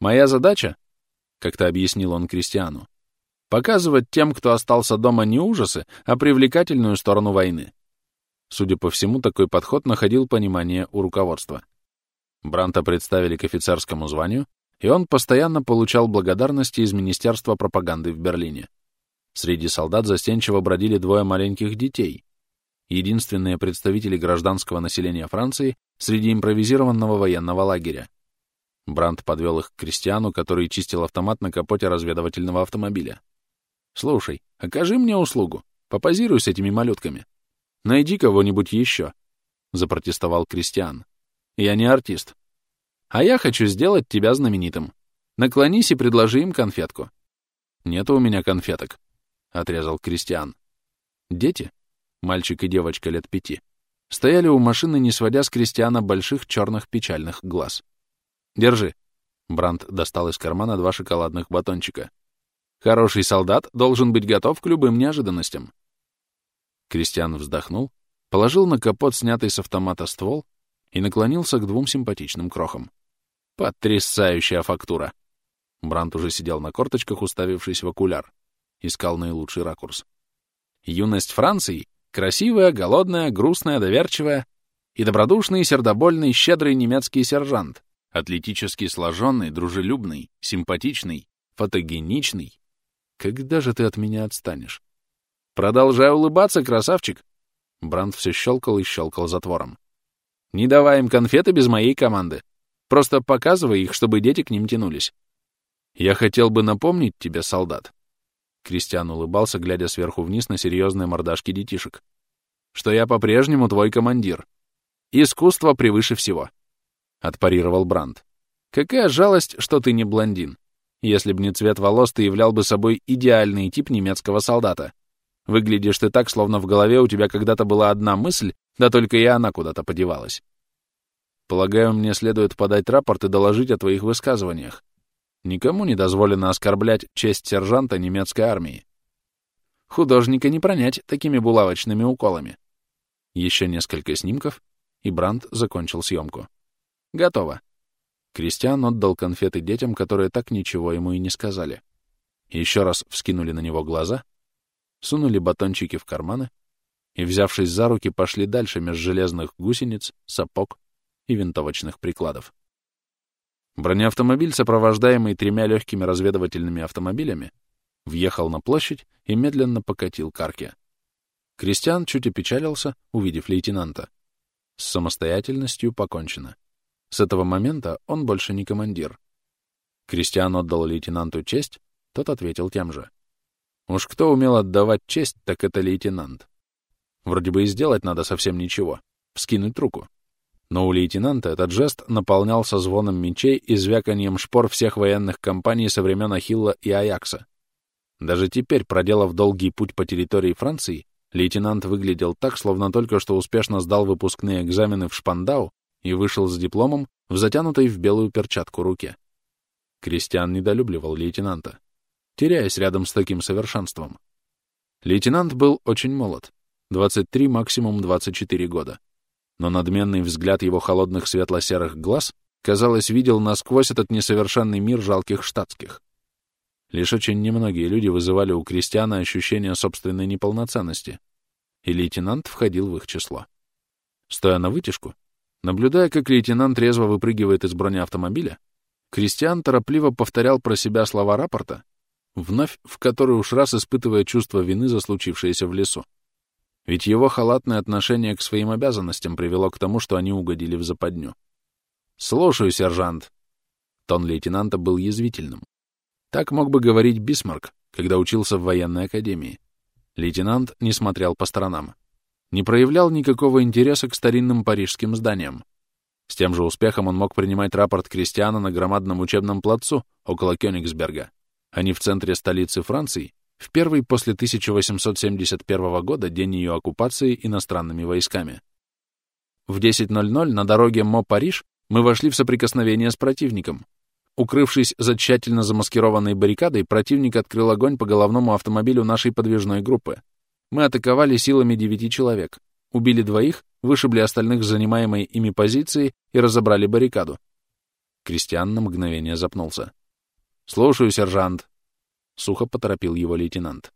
«Моя задача», — как-то объяснил он Кристиану, «показывать тем, кто остался дома, не ужасы, а привлекательную сторону войны». Судя по всему, такой подход находил понимание у руководства. Бранта представили к офицерскому званию, и он постоянно получал благодарности из Министерства пропаганды в Берлине. Среди солдат застенчиво бродили двое маленьких детей, единственные представители гражданского населения Франции среди импровизированного военного лагеря. Брандт подвел их к крестьяну, который чистил автомат на капоте разведывательного автомобиля. «Слушай, окажи мне услугу. Попозируй с этими малютками. Найди кого-нибудь еще», — запротестовал крестьян. «Я не артист. А я хочу сделать тебя знаменитым. Наклонись и предложи им конфетку». «Нет у меня конфеток», — отрезал крестьян. «Дети?» мальчик и девочка лет пяти, стояли у машины, не сводя с крестьяна больших черных печальных глаз. «Держи». Бранд достал из кармана два шоколадных батончика. «Хороший солдат должен быть готов к любым неожиданностям». Кристиан вздохнул, положил на капот снятый с автомата ствол и наклонился к двум симпатичным крохам. «Потрясающая фактура!» Бранд уже сидел на корточках, уставившись в окуляр. Искал наилучший ракурс. «Юность Франции Красивая, голодная, грустная, доверчивая и добродушный, сердобольный, щедрый немецкий сержант, атлетически сложенный, дружелюбный, симпатичный, фотогеничный. Когда же ты от меня отстанешь? Продолжай улыбаться, красавчик. Бранд все щелкал и щелкал затвором. Не давай им конфеты без моей команды. Просто показывай их, чтобы дети к ним тянулись. Я хотел бы напомнить тебе, солдат, Кристиан улыбался, глядя сверху вниз на серьезные мордашки детишек. «Что я по-прежнему твой командир. Искусство превыше всего», — отпарировал Бранд. «Какая жалость, что ты не блондин. Если б не цвет волос, ты являл бы собой идеальный тип немецкого солдата. Выглядишь ты так, словно в голове у тебя когда-то была одна мысль, да только и она куда-то подевалась. Полагаю, мне следует подать рапорт и доложить о твоих высказываниях. Никому не дозволено оскорблять честь сержанта немецкой армии. Художника не пронять такими булавочными уколами. Еще несколько снимков, и Бранд закончил съемку. Готово. Кристиан отдал конфеты детям, которые так ничего ему и не сказали. Еще раз вскинули на него глаза, сунули батончики в карманы и, взявшись за руки, пошли дальше меж железных гусениц, сапог и винтовочных прикладов. Бронеавтомобиль, сопровождаемый тремя легкими разведывательными автомобилями, въехал на площадь и медленно покатил к арке. Кристиан чуть опечалился, увидев лейтенанта. С самостоятельностью покончено. С этого момента он больше не командир. Кристиан отдал лейтенанту честь, тот ответил тем же. Уж кто умел отдавать честь, так это лейтенант. Вроде бы и сделать надо совсем ничего. Вскинуть руку. Но у лейтенанта этот жест наполнялся звоном мечей и звяканьем шпор всех военных компаний со времен Ахилла и Аякса. Даже теперь, проделав долгий путь по территории Франции, лейтенант выглядел так, словно только что успешно сдал выпускные экзамены в Шпандау и вышел с дипломом в затянутой в белую перчатку руке. Кристиан недолюбливал лейтенанта, теряясь рядом с таким совершенством. Лейтенант был очень молод, 23, максимум 24 года но надменный взгляд его холодных светло-серых глаз, казалось, видел насквозь этот несовершенный мир жалких штатских. Лишь очень немногие люди вызывали у крестьяна ощущение собственной неполноценности, и лейтенант входил в их число. Стоя на вытяжку, наблюдая, как лейтенант резво выпрыгивает из бронеавтомобиля, Кристиан торопливо повторял про себя слова рапорта, вновь в который уж раз испытывая чувство вины за случившееся в лесу. Ведь его халатное отношение к своим обязанностям привело к тому, что они угодили в западню. «Слушаю, сержант!» Тон лейтенанта был язвительным. Так мог бы говорить Бисмарк, когда учился в военной академии. Лейтенант не смотрел по сторонам. Не проявлял никакого интереса к старинным парижским зданиям. С тем же успехом он мог принимать рапорт крестьяна на громадном учебном плацу около Кёнигсберга, а не в центре столицы Франции, в первый после 1871 года день ее оккупации иностранными войсками. В 10.00 на дороге Мо-Париж мы вошли в соприкосновение с противником. Укрывшись за тщательно замаскированной баррикадой, противник открыл огонь по головному автомобилю нашей подвижной группы. Мы атаковали силами девяти человек, убили двоих, вышибли остальных с занимаемой ими позиции и разобрали баррикаду. Кристиан на мгновение запнулся. «Слушаю, сержант», — сухо поторопил его лейтенант.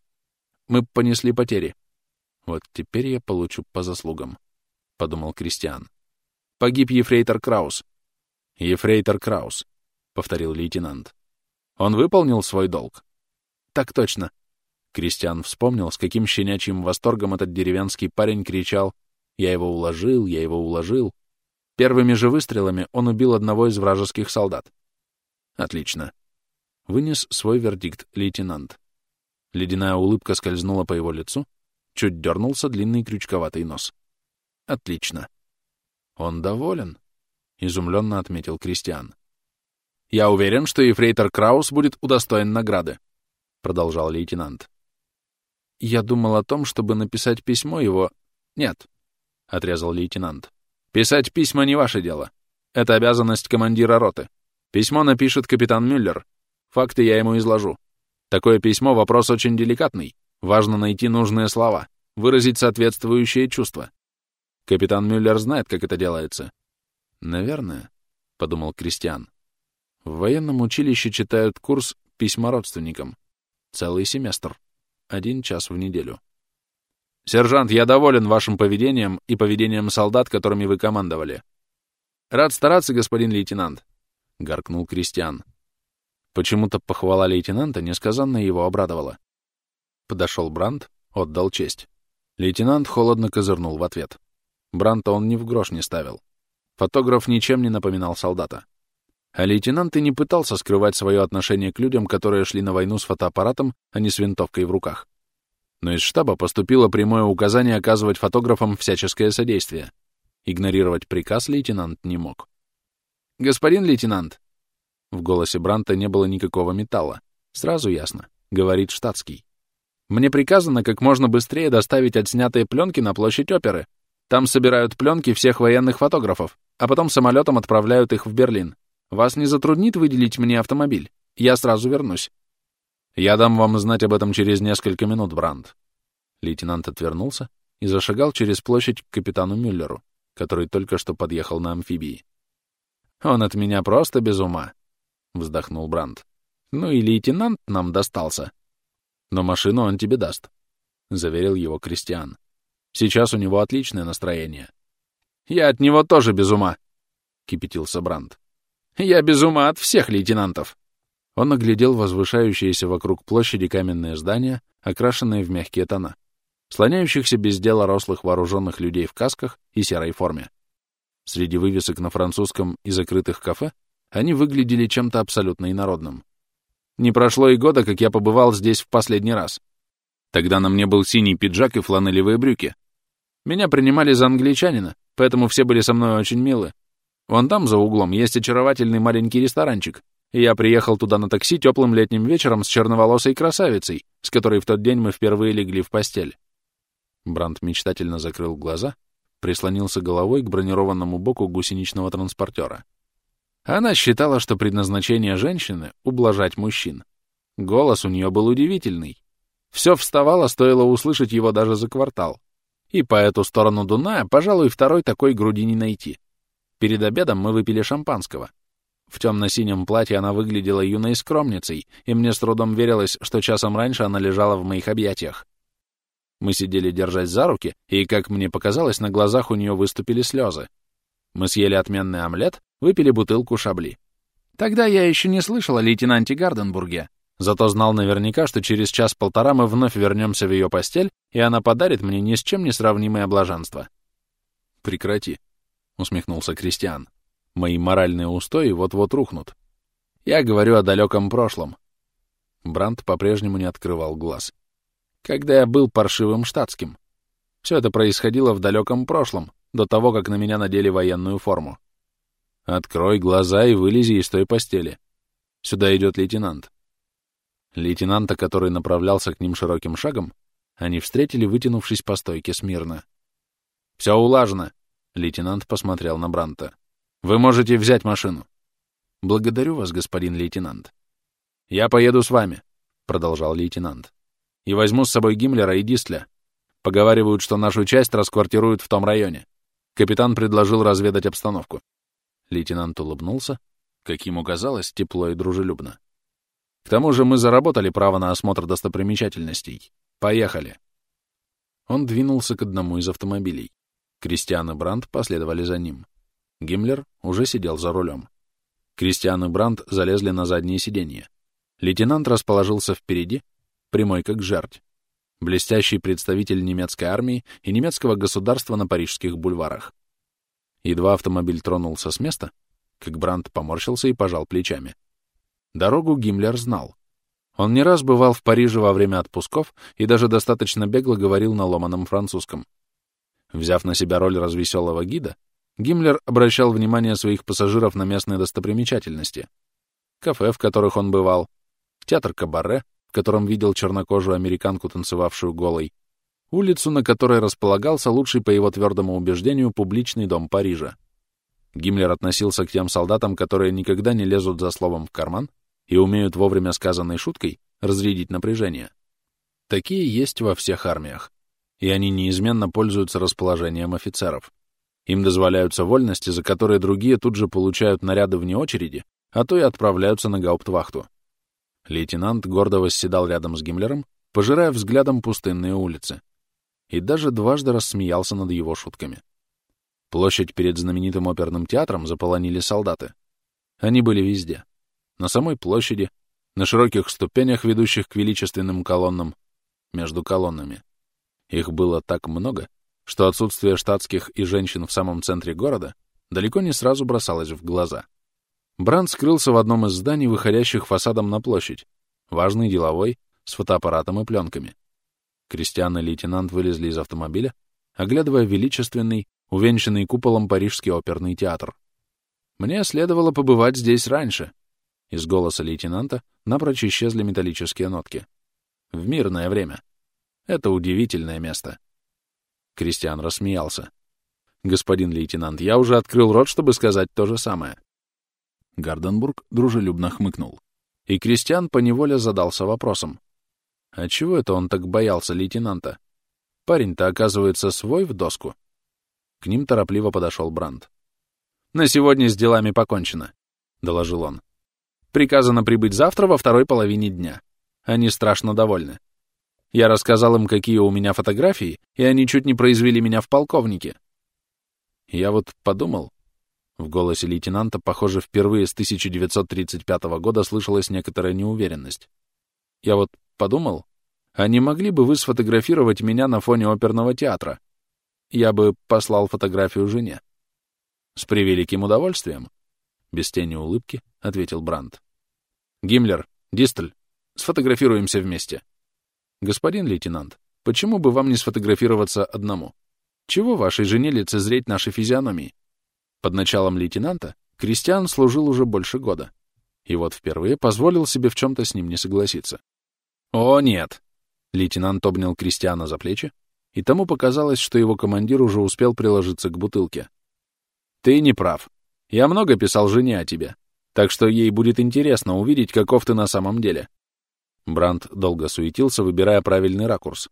«Мы понесли потери». «Вот теперь я получу по заслугам», — подумал Кристиан. «Погиб ефрейтор Краус». «Ефрейтор Краус», — повторил лейтенант. «Он выполнил свой долг?» «Так точно». Кристиан вспомнил, с каким щенячьим восторгом этот деревенский парень кричал «Я его уложил, я его уложил». Первыми же выстрелами он убил одного из вражеских солдат. «Отлично. Вынес свой вердикт лейтенант. Ледяная улыбка скользнула по его лицу, чуть дернулся длинный крючковатый нос. Отлично. Он доволен, — изумленно отметил Кристиан. «Я уверен, что ефрейтор Краус будет удостоен награды», — продолжал лейтенант. «Я думал о том, чтобы написать письмо его...» «Нет», — отрезал лейтенант. «Писать письма не ваше дело. Это обязанность командира роты. Письмо напишет капитан Мюллер, Факты я ему изложу. Такое письмо — вопрос очень деликатный. Важно найти нужные слова, выразить соответствующие чувства. Капитан Мюллер знает, как это делается. Наверное, — подумал Кристиан. В военном училище читают курс «Письма родственникам». Целый семестр. Один час в неделю. «Сержант, я доволен вашим поведением и поведением солдат, которыми вы командовали». «Рад стараться, господин лейтенант», — гаркнул Кристиан. Почему-то похвала лейтенанта несказанно его обрадовала. Подошел Бранд, отдал честь. Лейтенант холодно козырнул в ответ. Бранта он ни в грош не ставил. Фотограф ничем не напоминал солдата. А лейтенант и не пытался скрывать свое отношение к людям, которые шли на войну с фотоаппаратом, а не с винтовкой в руках. Но из штаба поступило прямое указание оказывать фотографам всяческое содействие. Игнорировать приказ лейтенант не мог. «Господин лейтенант», в голосе Бранта не было никакого металла. Сразу ясно. Говорит штатский. Мне приказано как можно быстрее доставить отснятые пленки на площадь оперы. Там собирают пленки всех военных фотографов, а потом самолетом отправляют их в Берлин. Вас не затруднит выделить мне автомобиль? Я сразу вернусь. Я дам вам знать об этом через несколько минут, Бранд. Лейтенант отвернулся и зашагал через площадь к капитану Мюллеру, который только что подъехал на амфибии. Он от меня просто без ума. — вздохнул Бранд. «Ну и лейтенант нам достался. Но машину он тебе даст», — заверил его Кристиан. «Сейчас у него отличное настроение». «Я от него тоже без ума», — кипятился Бранд. «Я без ума от всех лейтенантов». Он оглядел возвышающиеся вокруг площади каменные здания, окрашенные в мягкие тона, слоняющихся без дела рослых вооруженных людей в касках и серой форме. Среди вывесок на французском и закрытых кафе они выглядели чем-то абсолютно инородным. Не прошло и года, как я побывал здесь в последний раз. Тогда на мне был синий пиджак и фланелевые брюки. Меня принимали за англичанина, поэтому все были со мной очень милы. Вон там, за углом, есть очаровательный маленький ресторанчик, я приехал туда на такси теплым летним вечером с черноволосой красавицей, с которой в тот день мы впервые легли в постель. Бранд мечтательно закрыл глаза, прислонился головой к бронированному боку гусеничного транспортера. Она считала, что предназначение женщины — ублажать мужчин. Голос у нее был удивительный. Все вставало, стоило услышать его даже за квартал. И по эту сторону Дуная, пожалуй, второй такой груди не найти. Перед обедом мы выпили шампанского. В темно-синем платье она выглядела юной скромницей, и мне с трудом верилось, что часом раньше она лежала в моих объятиях. Мы сидели держась за руки, и, как мне показалось, на глазах у нее выступили слезы. Мы съели отменный омлет, выпили бутылку шабли. Тогда я еще не слышал о лейтенанте Гарденбурге, зато знал наверняка, что через час-полтора мы вновь вернемся в ее постель, и она подарит мне ни с чем не сравнимое блаженство. «Прекрати», — усмехнулся Кристиан. «Мои моральные устои вот-вот рухнут. Я говорю о далеком прошлом». Брандт по-прежнему не открывал глаз. «Когда я был паршивым штатским. Все это происходило в далеком прошлом, до того, как на меня надели военную форму. Открой глаза и вылези из той постели. Сюда идет лейтенант». Лейтенанта, который направлялся к ним широким шагом, они встретили, вытянувшись по стойке смирно. «Все улажено!» Лейтенант посмотрел на Бранта. «Вы можете взять машину». «Благодарю вас, господин лейтенант». «Я поеду с вами», — продолжал лейтенант. «И возьму с собой Гиммлера и Дистля. Поговаривают, что нашу часть расквартируют в том районе. Капитан предложил разведать обстановку». Лейтенант улыбнулся, как ему казалось, тепло и дружелюбно. «К тому же мы заработали право на осмотр достопримечательностей. Поехали». Он двинулся к одному из автомобилей. Кристиан и Брандт последовали за ним. Гиммлер уже сидел за рулем. Кристиан и Брандт залезли на заднее сиденье. Лейтенант расположился впереди, прямой как жерть. Блестящий представитель немецкой армии и немецкого государства на парижских бульварах. Едва автомобиль тронулся с места, как Брандт поморщился и пожал плечами. Дорогу Гиммлер знал. Он не раз бывал в Париже во время отпусков и даже достаточно бегло говорил на ломаном французском. Взяв на себя роль развеселого гида, Гиммлер обращал внимание своих пассажиров на местные достопримечательности. Кафе, в которых он бывал, театр Кабаре, в котором видел чернокожую американку, танцевавшую голой, улицу, на которой располагался лучший, по его твердому убеждению, публичный дом Парижа. Гиммлер относился к тем солдатам, которые никогда не лезут за словом в карман и умеют вовремя сказанной шуткой разрядить напряжение. Такие есть во всех армиях и они неизменно пользуются расположением офицеров. Им дозволяются вольности, за которые другие тут же получают наряды вне очереди, а то и отправляются на гауптвахту. Лейтенант гордо восседал рядом с Гиммлером, пожирая взглядом пустынные улицы, и даже дважды рассмеялся над его шутками. Площадь перед знаменитым оперным театром заполонили солдаты. Они были везде. На самой площади, на широких ступенях, ведущих к величественным колоннам, между колоннами. Их было так много, что отсутствие штатских и женщин в самом центре города далеко не сразу бросалось в глаза. Бранд скрылся в одном из зданий, выходящих фасадом на площадь, важный, деловой, с фотоаппаратом и пленками. Кристиан и лейтенант вылезли из автомобиля, оглядывая величественный, увенчанный куполом Парижский оперный театр. «Мне следовало побывать здесь раньше», — из голоса лейтенанта напрочь исчезли металлические нотки. «В мирное время». Это удивительное место. Кристиан рассмеялся. Господин лейтенант, я уже открыл рот, чтобы сказать то же самое. Гарденбург дружелюбно хмыкнул. И Кристиан поневоле задался вопросом. А чего это он так боялся лейтенанта? Парень-то, оказывается, свой в доску. К ним торопливо подошел Бранд. «На сегодня с делами покончено», — доложил он. «Приказано прибыть завтра во второй половине дня. Они страшно довольны. Я рассказал им, какие у меня фотографии, и они чуть не произвели меня в полковнике. Я вот подумал... В голосе лейтенанта, похоже, впервые с 1935 года слышалась некоторая неуверенность. Я вот подумал, а не могли бы вы сфотографировать меня на фоне оперного театра? Я бы послал фотографию жене. С превеликим удовольствием. Без тени улыбки ответил Брандт. Гиммлер, Дистль, сфотографируемся вместе. Господин лейтенант, почему бы вам не сфотографироваться одному? Чего вашей жене лицезреть наши физиономии? Под началом лейтенанта Кристиан служил уже больше года. И вот впервые позволил себе в чем-то с ним не согласиться. «О, нет!» Лейтенант обнял Кристиана за плечи, и тому показалось, что его командир уже успел приложиться к бутылке. «Ты не прав. Я много писал жене о тебе, так что ей будет интересно увидеть, каков ты на самом деле». Бранд долго суетился, выбирая правильный ракурс.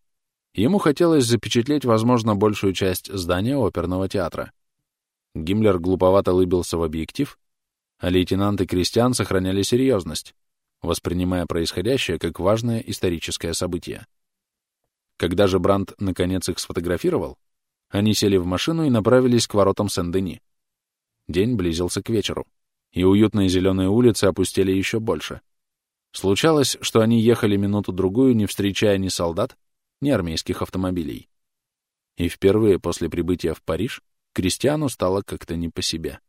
Ему хотелось запечатлеть, возможно, большую часть здания оперного театра. Гиммлер глуповато лыбился в объектив, а лейтенант и Кристиан сохраняли серьезность, воспринимая происходящее как важное историческое событие. Когда же Бранд наконец их сфотографировал, они сели в машину и направились к воротам Сен-Дени. День близился к вечеру, и уютные зеленые улицы опустели еще больше. Случалось, что они ехали минуту-другую, не встречая ни солдат, ни армейских автомобилей. И впервые после прибытия в Париж Кристиану стало как-то не по себе.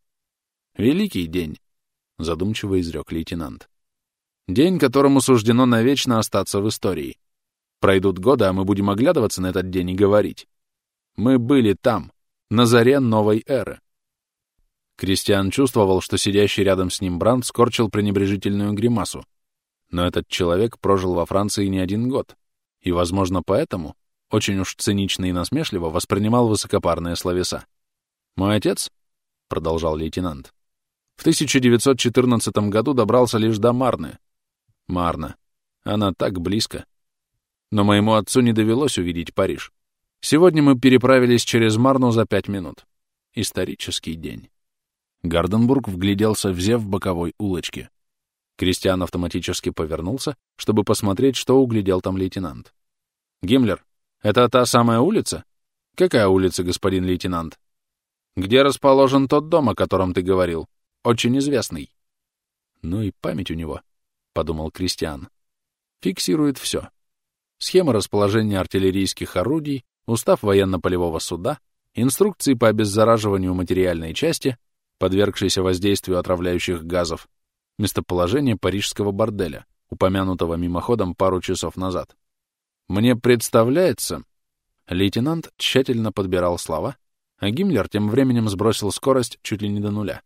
«Великий день», — задумчиво изрек лейтенант. «День, которому суждено навечно остаться в истории. Пройдут годы, а мы будем оглядываться на этот день и говорить. Мы были там, на заре новой эры». Кристиан чувствовал, что сидящий рядом с ним Бранд скорчил пренебрежительную гримасу. Но этот человек прожил во Франции не один год, и, возможно, поэтому очень уж цинично и насмешливо воспринимал высокопарные словеса. «Мой отец», — продолжал лейтенант, — «в 1914 году добрался лишь до Марны. Марна. Она так близко. Но моему отцу не довелось увидеть Париж. Сегодня мы переправились через Марну за пять минут. Исторический день». Гарденбург вгляделся в зев боковой улочки. Кристиан автоматически повернулся, чтобы посмотреть, что углядел там лейтенант. «Гиммлер, это та самая улица?» «Какая улица, господин лейтенант?» «Где расположен тот дом, о котором ты говорил? Очень известный». «Ну и память у него», — подумал Кристиан. «Фиксирует все. Схема расположения артиллерийских орудий, устав военно-полевого суда, инструкции по обеззараживанию материальной части, подвергшейся воздействию отравляющих газов, местоположение парижского борделя, упомянутого мимоходом пару часов назад. Мне представляется... Лейтенант тщательно подбирал слова, а Гиммлер тем временем сбросил скорость чуть ли не до нуля.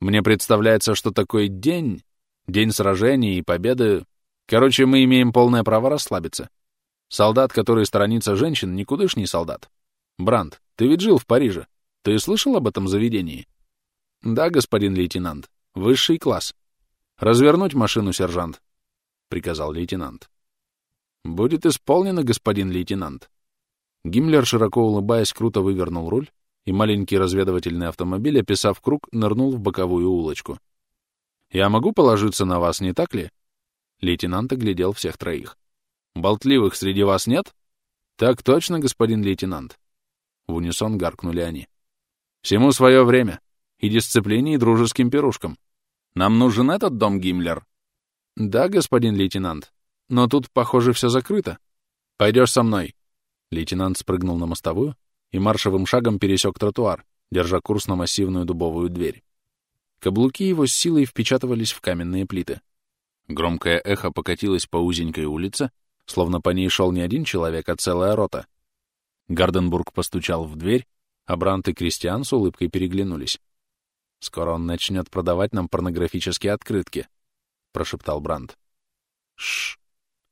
Мне представляется, что такой день, день сражений и победы... Короче, мы имеем полное право расслабиться. Солдат, который сторонится женщин, никудышний солдат. Бранд, ты ведь жил в Париже. Ты слышал об этом заведении? Да, господин лейтенант. Высший класс. «Развернуть машину, сержант», — приказал лейтенант. «Будет исполнено, господин лейтенант». Гиммлер, широко улыбаясь, круто вывернул руль, и маленький разведывательный автомобиль, описав круг, нырнул в боковую улочку. «Я могу положиться на вас, не так ли?» Лейтенант оглядел всех троих. «Болтливых среди вас нет?» «Так точно, господин лейтенант». В унисон гаркнули они. «Всему свое время. И дисциплине, и дружеским пирушкам. Нам нужен этот дом, Гиммлер?» «Да, господин лейтенант. Но тут, похоже, все закрыто. Пойдешь со мной». Лейтенант спрыгнул на мостовую и маршевым шагом пересек тротуар, держа курс на массивную дубовую дверь. Каблуки его с силой впечатывались в каменные плиты. Громкое эхо покатилось по узенькой улице, словно по ней шел не один человек, а целая рота. Гарденбург постучал в дверь, а Брант и Кристиан с улыбкой переглянулись. Скоро он начнет продавать нам порнографические открытки, — прошептал Бранд. Шш!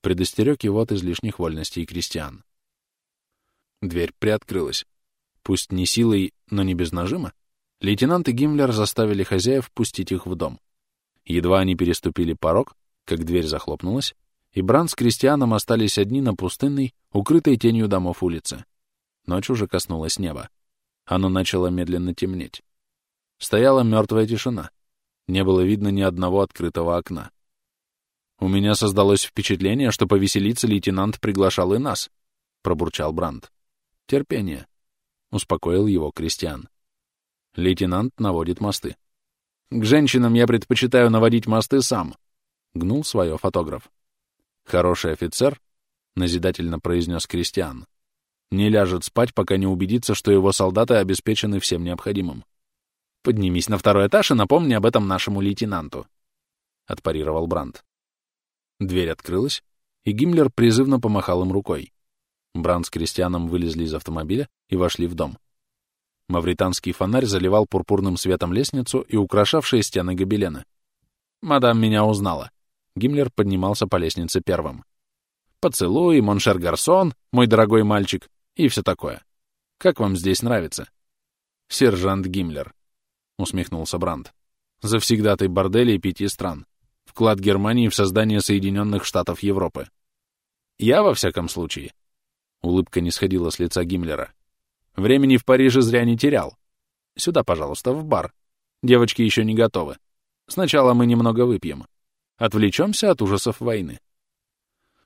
предостерег его от излишних вольностей крестьян. Дверь приоткрылась. Пусть не силой, но не без нажима, лейтенант и Гиммлер заставили хозяев впустить их в дом. Едва они переступили порог, как дверь захлопнулась, и Бранд с крестьяном остались одни на пустынной, укрытой тенью домов улице. Ночь уже коснулась неба. Оно начало медленно темнеть. Стояла мертвая тишина. Не было видно ни одного открытого окна. «У меня создалось впечатление, что повеселиться лейтенант приглашал и нас», — пробурчал Бранд. «Терпение», — успокоил его Кристиан. Лейтенант наводит мосты. «К женщинам я предпочитаю наводить мосты сам», — гнул свое фотограф. «Хороший офицер», — назидательно произнес Кристиан, — «не ляжет спать, пока не убедится, что его солдаты обеспечены всем необходимым. Поднимись на второй этаж и напомни об этом нашему лейтенанту», — отпарировал Бранд. Дверь открылась, и Гиммлер призывно помахал им рукой. Бранд с Кристианом вылезли из автомобиля и вошли в дом. Мавританский фонарь заливал пурпурным светом лестницу и украшавшие стены гобелены. «Мадам меня узнала». Гиммлер поднимался по лестнице первым. «Поцелуй, mon cher garçon, мой дорогой мальчик, и все такое. Как вам здесь нравится?» «Сержант Гиммлер», — усмехнулся Бранд. «Завсегдатый борделей пяти стран. Вклад Германии в создание Соединенных Штатов Европы. Я, во всяком случае...» Улыбка не сходила с лица Гиммлера. «Времени в Париже зря не терял. Сюда, пожалуйста, в бар. Девочки еще не готовы. Сначала мы немного выпьем. Отвлечемся от ужасов войны».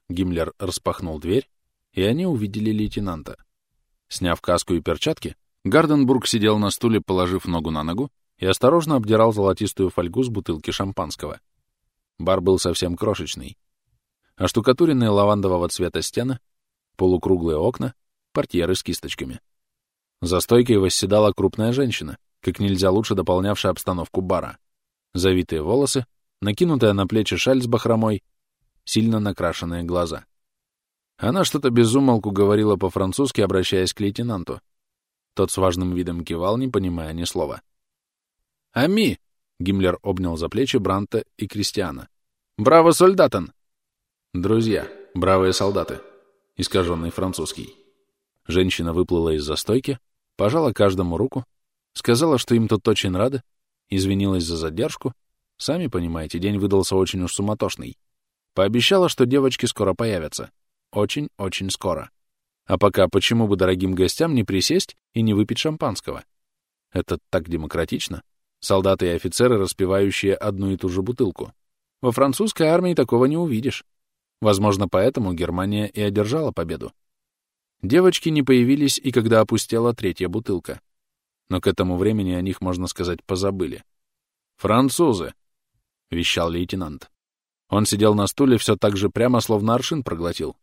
Гиммлер распахнул дверь, и они увидели лейтенанта. Сняв каску и перчатки, Гарденбург сидел на стуле, положив ногу на ногу, и осторожно обдирал золотистую фольгу с бутылки шампанского. Бар был совсем крошечный. Оштукатуренные лавандового цвета стены, полукруглые окна, портьеры с кисточками. За стойкой восседала крупная женщина, как нельзя лучше дополнявшая обстановку бара. Завитые волосы, накинутая на плечи шаль с бахромой, сильно накрашенные глаза. Она что-то безумолку говорила по-французски, обращаясь к лейтенанту, тот с важным видом кивал, не понимая ни слова. «Ами!» — Гиммлер обнял за плечи Бранта и Кристиана. «Браво, солдатан!» «Друзья, бравые солдаты!» — искаженный французский. Женщина выплыла из застойки, пожала каждому руку, сказала, что им тут очень рады, извинилась за задержку. Сами понимаете, день выдался очень уж суматошный. Пообещала, что девочки скоро появятся. Очень-очень скоро. А пока почему бы дорогим гостям не присесть и не выпить шампанского? Это так демократично. Солдаты и офицеры, распивающие одну и ту же бутылку. Во французской армии такого не увидишь. Возможно, поэтому Германия и одержала победу. Девочки не появились и когда опустела третья бутылка. Но к этому времени о них, можно сказать, позабыли. «Французы!» — вещал лейтенант. Он сидел на стуле все так же прямо, словно аршин проглотил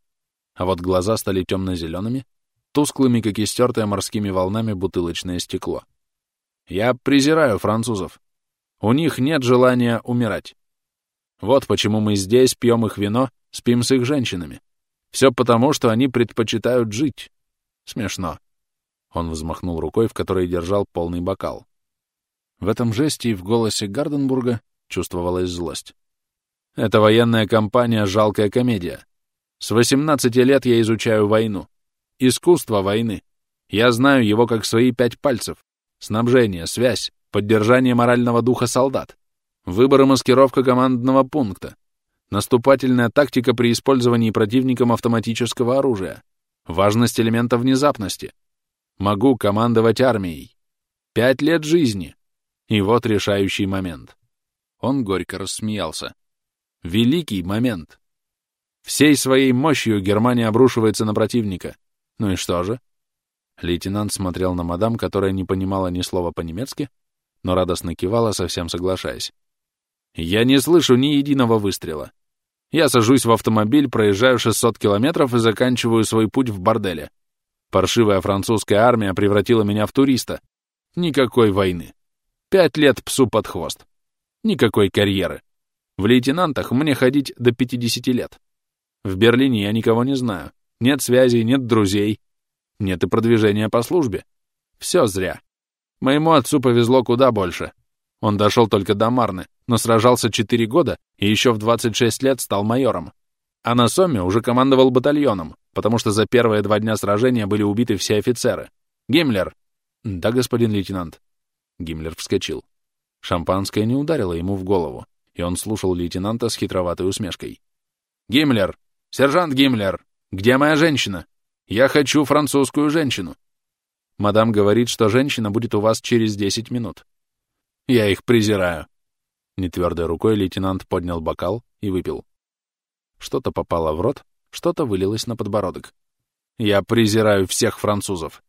а вот глаза стали темно-зелеными, тусклыми, как истертое морскими волнами бутылочное стекло. Я презираю французов. У них нет желания умирать. Вот почему мы здесь пьем их вино, спим с их женщинами. Все потому, что они предпочитают жить. Смешно. Он взмахнул рукой, в которой держал полный бокал. В этом жесте и в голосе Гарденбурга чувствовалась злость. Это военная кампания — жалкая комедия. С 18 лет я изучаю войну. Искусство войны. Я знаю его как свои пять пальцев. Снабжение, связь, поддержание морального духа солдат. Выбор маскировка командного пункта. Наступательная тактика при использовании противником автоматического оружия. Важность элемента внезапности. Могу командовать армией. Пять лет жизни. И вот решающий момент. Он горько рассмеялся. Великий момент. Всей своей мощью Германия обрушивается на противника. Ну и что же? Лейтенант смотрел на мадам, которая не понимала ни слова по-немецки, но радостно кивала, совсем соглашаясь. «Я не слышу ни единого выстрела. Я сажусь в автомобиль, проезжаю 600 километров и заканчиваю свой путь в борделе. Паршивая французская армия превратила меня в туриста. Никакой войны. Пять лет псу под хвост. Никакой карьеры. В лейтенантах мне ходить до 50 лет. В Берлине я никого не знаю. Нет связей, нет друзей. Нет и продвижения по службе. Все зря. Моему отцу повезло куда больше. Он дошел только до Марны, но сражался 4 года и еще в 26 лет стал майором. А на Соме уже командовал батальоном, потому что за первые два дня сражения были убиты все офицеры. Гиммлер! Да, господин лейтенант. Гиммлер вскочил. Шампанское не ударило ему в голову, и он слушал лейтенанта с хитроватой усмешкой. «Гиммлер, «Сержант Гиммлер, где моя женщина? Я хочу французскую женщину». Мадам говорит, что женщина будет у вас через 10 минут. Я их презираю. Нетвердой рукой лейтенант поднял бокал и выпил. Что-то попало в рот, что-то вылилось на подбородок. Я презираю всех французов.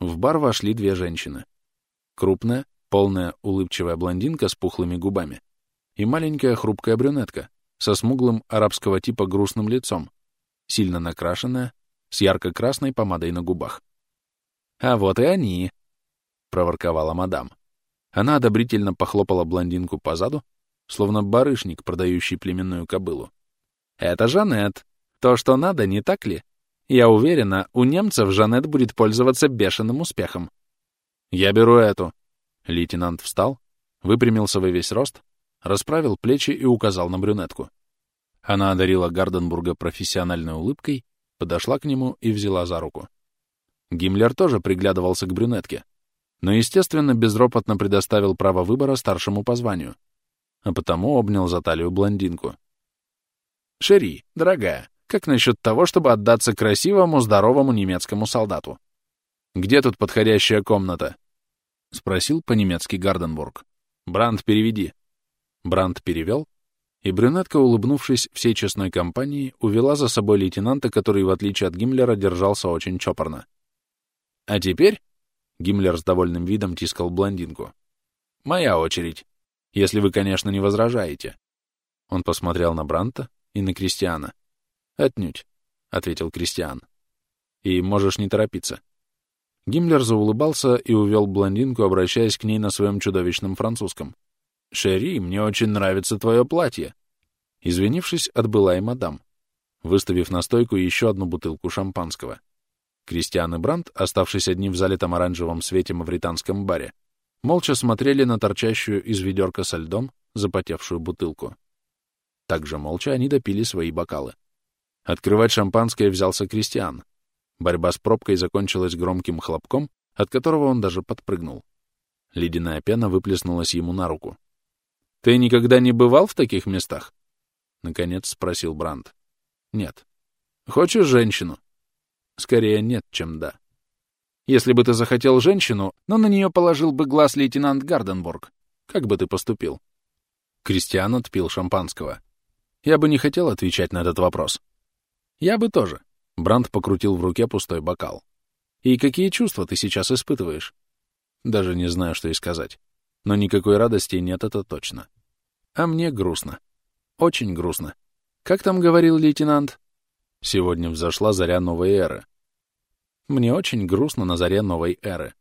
В бар вошли две женщины. Крупная, полная, улыбчивая блондинка с пухлыми губами и маленькая хрупкая брюнетка, со смуглым арабского типа грустным лицом, сильно накрашенная, с ярко-красной помадой на губах. «А вот и они!» — проворковала мадам. Она одобрительно похлопала блондинку по заду, словно барышник, продающий племенную кобылу. «Это Жанет, То, что надо, не так ли? Я уверена, у немцев Жанет будет пользоваться бешеным успехом. Я беру эту. Лейтенант встал, выпрямился во весь рост, расправил плечи и указал на брюнетку. Она одарила Гарденбурга профессиональной улыбкой, подошла к нему и взяла за руку. Гиммлер тоже приглядывался к брюнетке, но, естественно, безропотно предоставил право выбора старшему по званию, а потому обнял за талию блондинку. «Шери, дорогая, как насчет того, чтобы отдаться красивому, здоровому немецкому солдату? Где тут подходящая комната? Спросил по-немецки Гарденбург. Бранд, переведи. Бранд перевел, и брюнетка, улыбнувшись всей честной компании, увела за собой лейтенанта, который, в отличие от Гиммлера, держался очень чопорно. «А теперь...» — Гиммлер с довольным видом тискал блондинку. «Моя очередь, если вы, конечно, не возражаете». Он посмотрел на Бранта и на Кристиана. «Отнюдь», — ответил Кристиан. «И можешь не торопиться». Гиммлер заулыбался и увел блондинку, обращаясь к ней на своем чудовищном французском. «Шерри, мне очень нравится твое платье». Извинившись, отбыла и мадам, выставив на стойку еще одну бутылку шампанского. Кристиан и Брандт, оставшись одни в залитом оранжевом свете мавританском баре, молча смотрели на торчащую из ведерка со льдом запотевшую бутылку. Также молча они допили свои бокалы. Открывать шампанское взялся Кристиан. Борьба с пробкой закончилась громким хлопком, от которого он даже подпрыгнул. Ледяная пена выплеснулась ему на руку. «Ты никогда не бывал в таких местах?» — наконец спросил Бранд. «Нет». «Хочешь женщину?» «Скорее нет, чем да». «Если бы ты захотел женщину, но на нее положил бы глаз лейтенант Гарденбург, как бы ты поступил?» Кристиан отпил шампанского. «Я бы не хотел отвечать на этот вопрос. Я бы тоже. Бранд покрутил в руке пустой бокал. И какие чувства ты сейчас испытываешь? Даже не знаю, что и сказать. Но никакой радости нет, это точно. А мне грустно. Очень грустно. Как там говорил лейтенант? Сегодня взошла заря новой эры. Мне очень грустно на заре новой эры.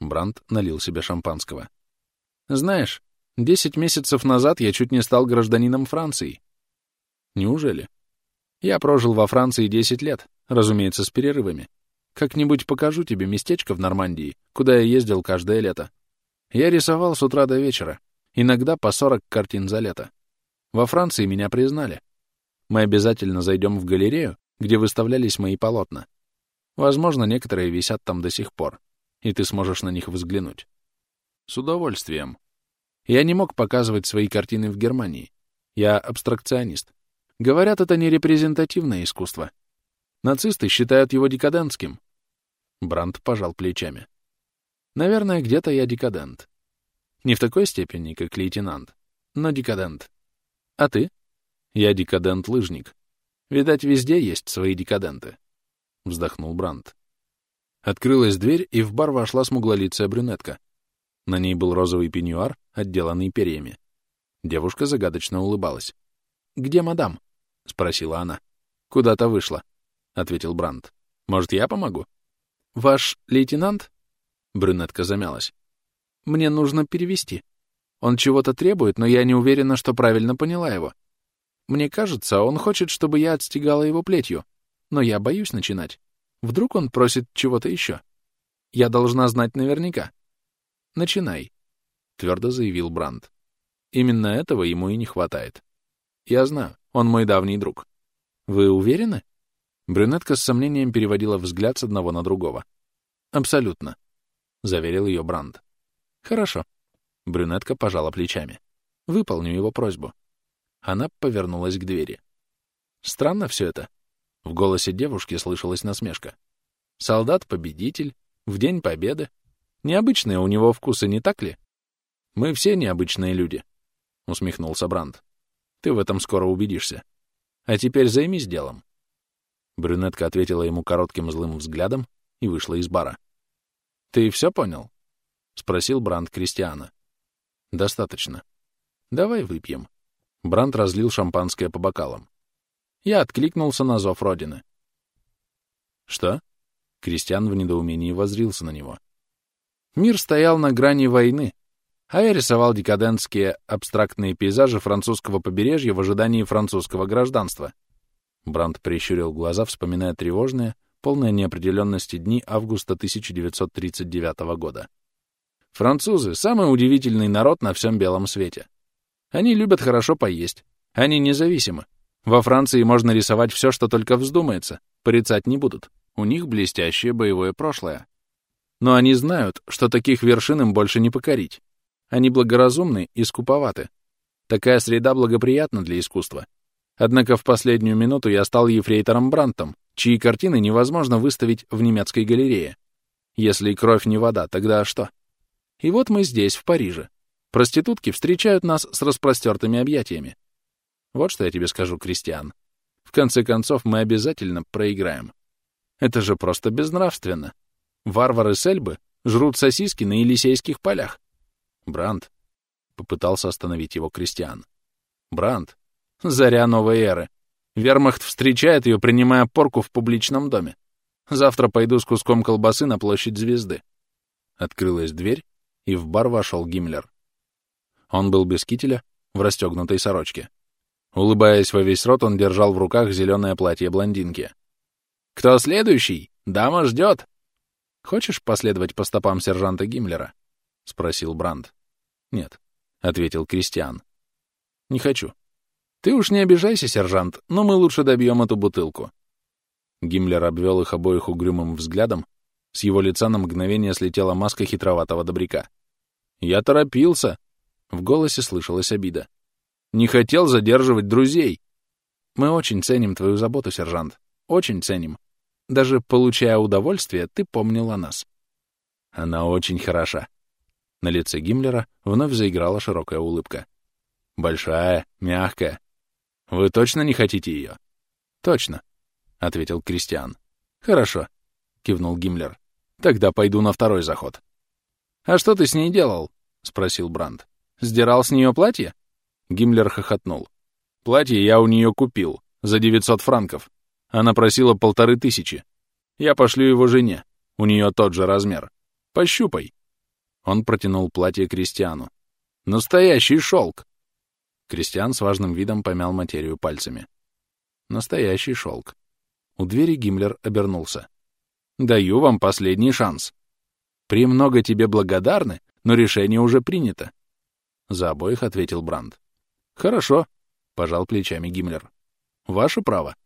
Бранд налил себе шампанского. Знаешь, десять месяцев назад я чуть не стал гражданином Франции. Неужели? Я прожил во Франции 10 лет, разумеется, с перерывами. Как-нибудь покажу тебе местечко в Нормандии, куда я ездил каждое лето. Я рисовал с утра до вечера, иногда по 40 картин за лето. Во Франции меня признали. Мы обязательно зайдем в галерею, где выставлялись мои полотна. Возможно, некоторые висят там до сих пор, и ты сможешь на них взглянуть. С удовольствием. Я не мог показывать свои картины в Германии. Я абстракционист. Говорят, это не репрезентативное искусство. Нацисты считают его декадентским. Бранд пожал плечами. Наверное, где-то я декадент. Не в такой степени, как лейтенант, но декадент. А ты? Я декадент-лыжник. Видать, везде есть свои декаденты. Вздохнул Бранд. Открылась дверь, и в бар вошла смуглолицая брюнетка. На ней был розовый пеньюар, отделанный перьями. Девушка загадочно улыбалась. «Где мадам?» — спросила она. «Куда-то вышла», — ответил Бранд. «Может, я помогу?» «Ваш лейтенант?» Брюнетка замялась. «Мне нужно перевести. Он чего-то требует, но я не уверена, что правильно поняла его. Мне кажется, он хочет, чтобы я отстегала его плетью, но я боюсь начинать. Вдруг он просит чего-то еще? Я должна знать наверняка». «Начинай», — твердо заявил Бранд. Именно этого ему и не хватает. Я знаю, он мой давний друг. Вы уверены? Брюнетка с сомнением переводила взгляд с одного на другого. Абсолютно, заверил ее Бранд. Хорошо. Брюнетка пожала плечами. Выполню его просьбу. Она повернулась к двери. Странно все это. В голосе девушки слышалась насмешка. Солдат-победитель, в день победы. Необычные у него вкусы, не так ли? Мы все необычные люди, — усмехнулся Бранд. Ты в этом скоро убедишься. А теперь займись делом. Брюнетка ответила ему коротким злым взглядом и вышла из бара. «Ты все понял?» — спросил Бранд Кристиана. «Достаточно. Давай выпьем». Бранд разлил шампанское по бокалам. Я откликнулся на зов Родины. «Что?» — Кристиан в недоумении возрился на него. «Мир стоял на грани войны, а я рисовал декадентские абстрактные пейзажи французского побережья в ожидании французского гражданства. Брандт прищурил глаза, вспоминая тревожные, полные неопределенности дни августа 1939 года. Французы — самый удивительный народ на всем белом свете. Они любят хорошо поесть. Они независимы. Во Франции можно рисовать все, что только вздумается. Порицать не будут. У них блестящее боевое прошлое. Но они знают, что таких вершин им больше не покорить. Они благоразумны и скуповаты. Такая среда благоприятна для искусства. Однако в последнюю минуту я стал ефрейтором Брантом, чьи картины невозможно выставить в немецкой галерее. Если кровь не вода, тогда что? И вот мы здесь, в Париже. Проститутки встречают нас с распростертыми объятиями. Вот что я тебе скажу, Кристиан. В конце концов, мы обязательно проиграем. Это же просто безнравственно. Варвары с Эльбы жрут сосиски на Елисейских полях. Бранд попытался остановить его Кристиан. Бранд, заря новой эры. Вермахт встречает ее, принимая порку в публичном доме. Завтра пойду с куском колбасы на площадь Звезды. Открылась дверь, и в бар вошел Гиммлер. Он был без кителя, в расстегнутой сорочке. Улыбаясь во весь рот, он держал в руках зеленое платье блондинки. «Кто следующий? Дама ждет!» «Хочешь последовать по стопам сержанта Гиммлера?» — спросил Бранд. «Нет», — ответил Кристиан. «Не хочу. Ты уж не обижайся, сержант, но мы лучше добьем эту бутылку». Гиммлер обвел их обоих угрюмым взглядом. С его лица на мгновение слетела маска хитроватого добряка. «Я торопился!» — в голосе слышалась обида. Не хотел задерживать друзей. Мы очень ценим твою заботу, сержант. Очень ценим. Даже получая удовольствие, ты помнил о нас. Она очень хороша. На лице Гиммлера вновь заиграла широкая улыбка. Большая, мягкая. Вы точно не хотите ее? Точно, — ответил Кристиан. Хорошо, — кивнул Гиммлер. Тогда пойду на второй заход. А что ты с ней делал? — спросил Бранд. Сдирал с нее платье? Гиммлер хохотнул. «Платье я у нее купил. За 900 франков. Она просила полторы тысячи. Я пошлю его жене. У нее тот же размер. Пощупай». Он протянул платье Кристиану. «Настоящий шелк!» Кристиан с важным видом помял материю пальцами. «Настоящий шелк». У двери Гиммлер обернулся. «Даю вам последний шанс. Премного тебе благодарны, но решение уже принято». За обоих ответил Бранд. «Хорошо», — пожал плечами Гиммлер. «Ваше право».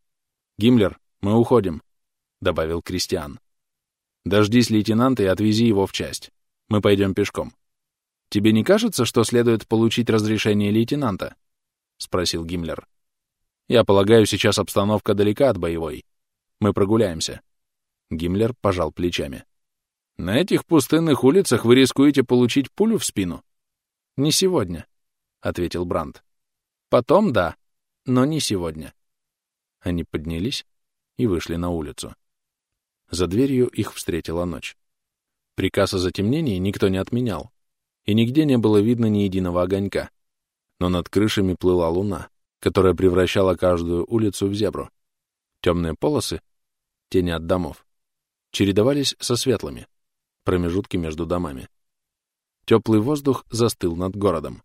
«Гиммлер, мы уходим», — добавил Кристиан. «Дождись лейтенанта и отвези его в часть. Мы пойдем пешком». «Тебе не кажется, что следует получить разрешение лейтенанта?» — спросил Гиммлер. «Я полагаю, сейчас обстановка далека от боевой. Мы прогуляемся». Гиммлер пожал плечами. «На этих пустынных улицах вы рискуете получить пулю в спину?» «Не сегодня», — ответил Брандт. Потом да, но не сегодня. Они поднялись и вышли на улицу. За дверью их встретила ночь. Приказ о затемнении никто не отменял, и нигде не было видно ни единого огонька. Но над крышами плыла луна, которая превращала каждую улицу в зебру. Темные полосы, тени от домов, чередовались со светлыми, промежутки между домами. Теплый воздух застыл над городом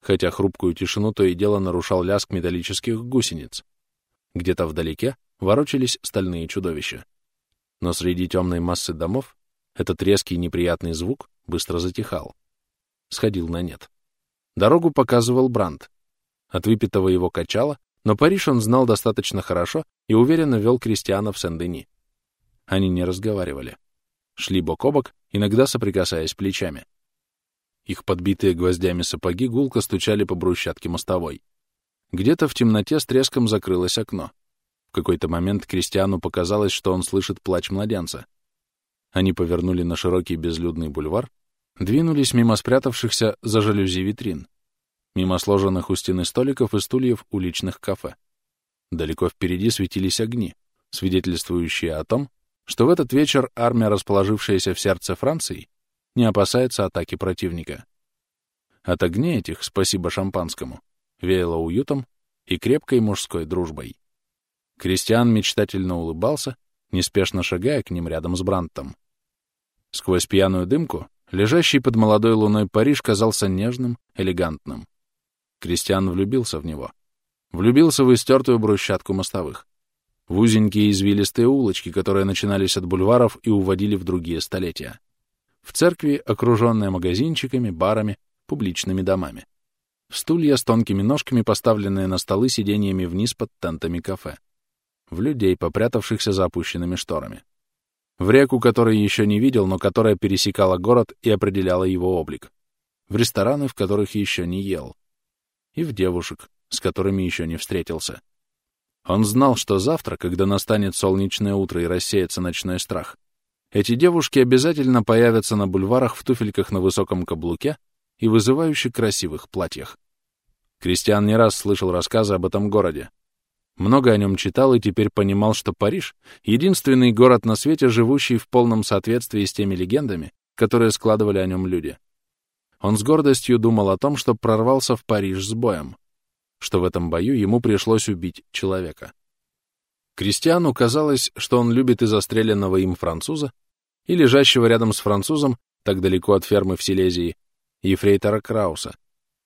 хотя хрупкую тишину то и дело нарушал лязг металлических гусениц. Где-то вдалеке ворочались стальные чудовища. Но среди темной массы домов этот резкий неприятный звук быстро затихал. Сходил на нет. Дорогу показывал Бранд. От выпитого его качало, но Париж он знал достаточно хорошо и уверенно вел крестьяна в Сен-Дени. Они не разговаривали. Шли бок о бок, иногда соприкасаясь плечами. Их подбитые гвоздями сапоги гулко стучали по брусчатке мостовой. Где-то в темноте с треском закрылось окно. В какой-то момент Кристиану показалось, что он слышит плач младенца. Они повернули на широкий безлюдный бульвар, двинулись мимо спрятавшихся за жалюзи витрин, мимо сложенных у стены столиков и стульев уличных кафе. Далеко впереди светились огни, свидетельствующие о том, что в этот вечер армия, расположившаяся в сердце Франции, не опасается атаки противника. От огней этих, спасибо шампанскому, веяло уютом и крепкой мужской дружбой. Кристиан мечтательно улыбался, неспешно шагая к ним рядом с Брантом. Сквозь пьяную дымку, лежащий под молодой луной Париж казался нежным, элегантным. Кристиан влюбился в него. Влюбился в истертую брусчатку мостовых. В узенькие извилистые улочки, которые начинались от бульваров и уводили в другие столетия. В церкви, окруженные магазинчиками, барами, публичными домами. В стулья с тонкими ножками, поставленные на столы сиденьями вниз под тентами кафе. В людей, попрятавшихся за опущенными шторами. В реку, которую еще не видел, но которая пересекала город и определяла его облик. В рестораны, в которых еще не ел. И в девушек, с которыми еще не встретился. Он знал, что завтра, когда настанет солнечное утро и рассеется ночной страх, эти девушки обязательно появятся на бульварах в туфельках на высоком каблуке и вызывающе красивых платьях. Кристиан не раз слышал рассказы об этом городе. Много о нем читал и теперь понимал, что Париж — единственный город на свете, живущий в полном соответствии с теми легендами, которые складывали о нем люди. Он с гордостью думал о том, что прорвался в Париж с боем, что в этом бою ему пришлось убить человека. Кристиану казалось, что он любит и застреленного им француза, и лежащего рядом с французом, так далеко от фермы в Силезии, ефрейтора Крауса,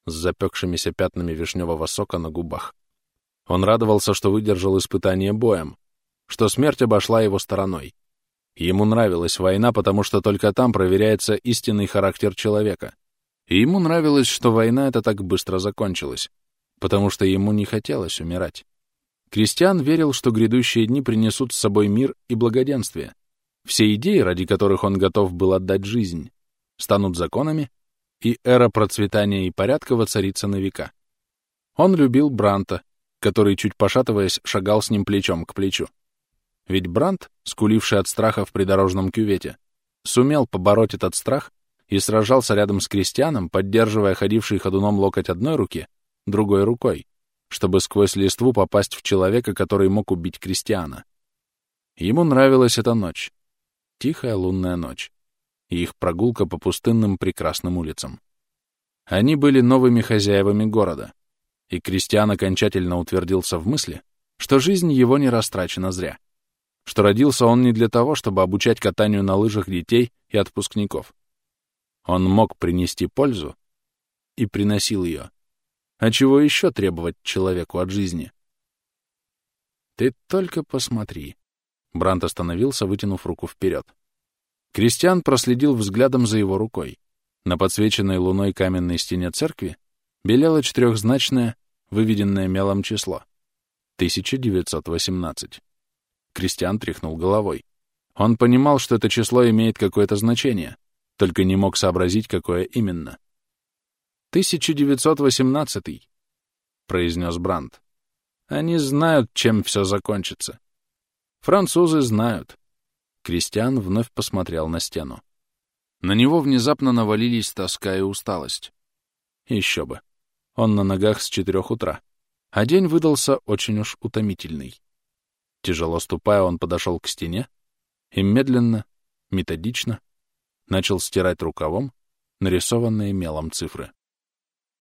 с запекшимися пятнами вишневого сока на губах. Он радовался, что выдержал испытание боем, что смерть обошла его стороной. Ему нравилась война, потому что только там проверяется истинный характер человека. И ему нравилось, что война эта так быстро закончилась потому что ему не хотелось умирать. Кристиан верил, что грядущие дни принесут с собой мир и благоденствие. Все идеи, ради которых он готов был отдать жизнь, станут законами, и эра процветания и порядка воцарится на века. Он любил Бранта, который, чуть пошатываясь, шагал с ним плечом к плечу. Ведь Брант, скуливший от страха в придорожном кювете, сумел побороть этот страх и сражался рядом с крестьяном, поддерживая ходивший ходуном локоть одной руки, другой рукой, чтобы сквозь листву попасть в человека, который мог убить крестьяна. Ему нравилась эта ночь, тихая лунная ночь, и их прогулка по пустынным прекрасным улицам. Они были новыми хозяевами города, и крестьян окончательно утвердился в мысли, что жизнь его не растрачена зря, что родился он не для того, чтобы обучать катанию на лыжах детей и отпускников. Он мог принести пользу и приносил ее. А чего еще требовать человеку от жизни? Ты только посмотри. Брант остановился, вытянув руку вперед. Кристиан проследил взглядом за его рукой. На подсвеченной луной каменной стене церкви белело четырехзначное, выведенное мелом число — 1918. Кристиан тряхнул головой. Он понимал, что это число имеет какое-то значение, только не мог сообразить, какое именно. 1918 произнес Брандт. Они знают, чем все закончится. Французы знают. Кристиан вновь посмотрел на стену. На него внезапно навалились тоска и усталость. Еще бы. Он на ногах с четырех утра. А день выдался очень уж утомительный. Тяжело ступая, он подошел к стене и медленно, методично начал стирать рукавом нарисованные мелом цифры.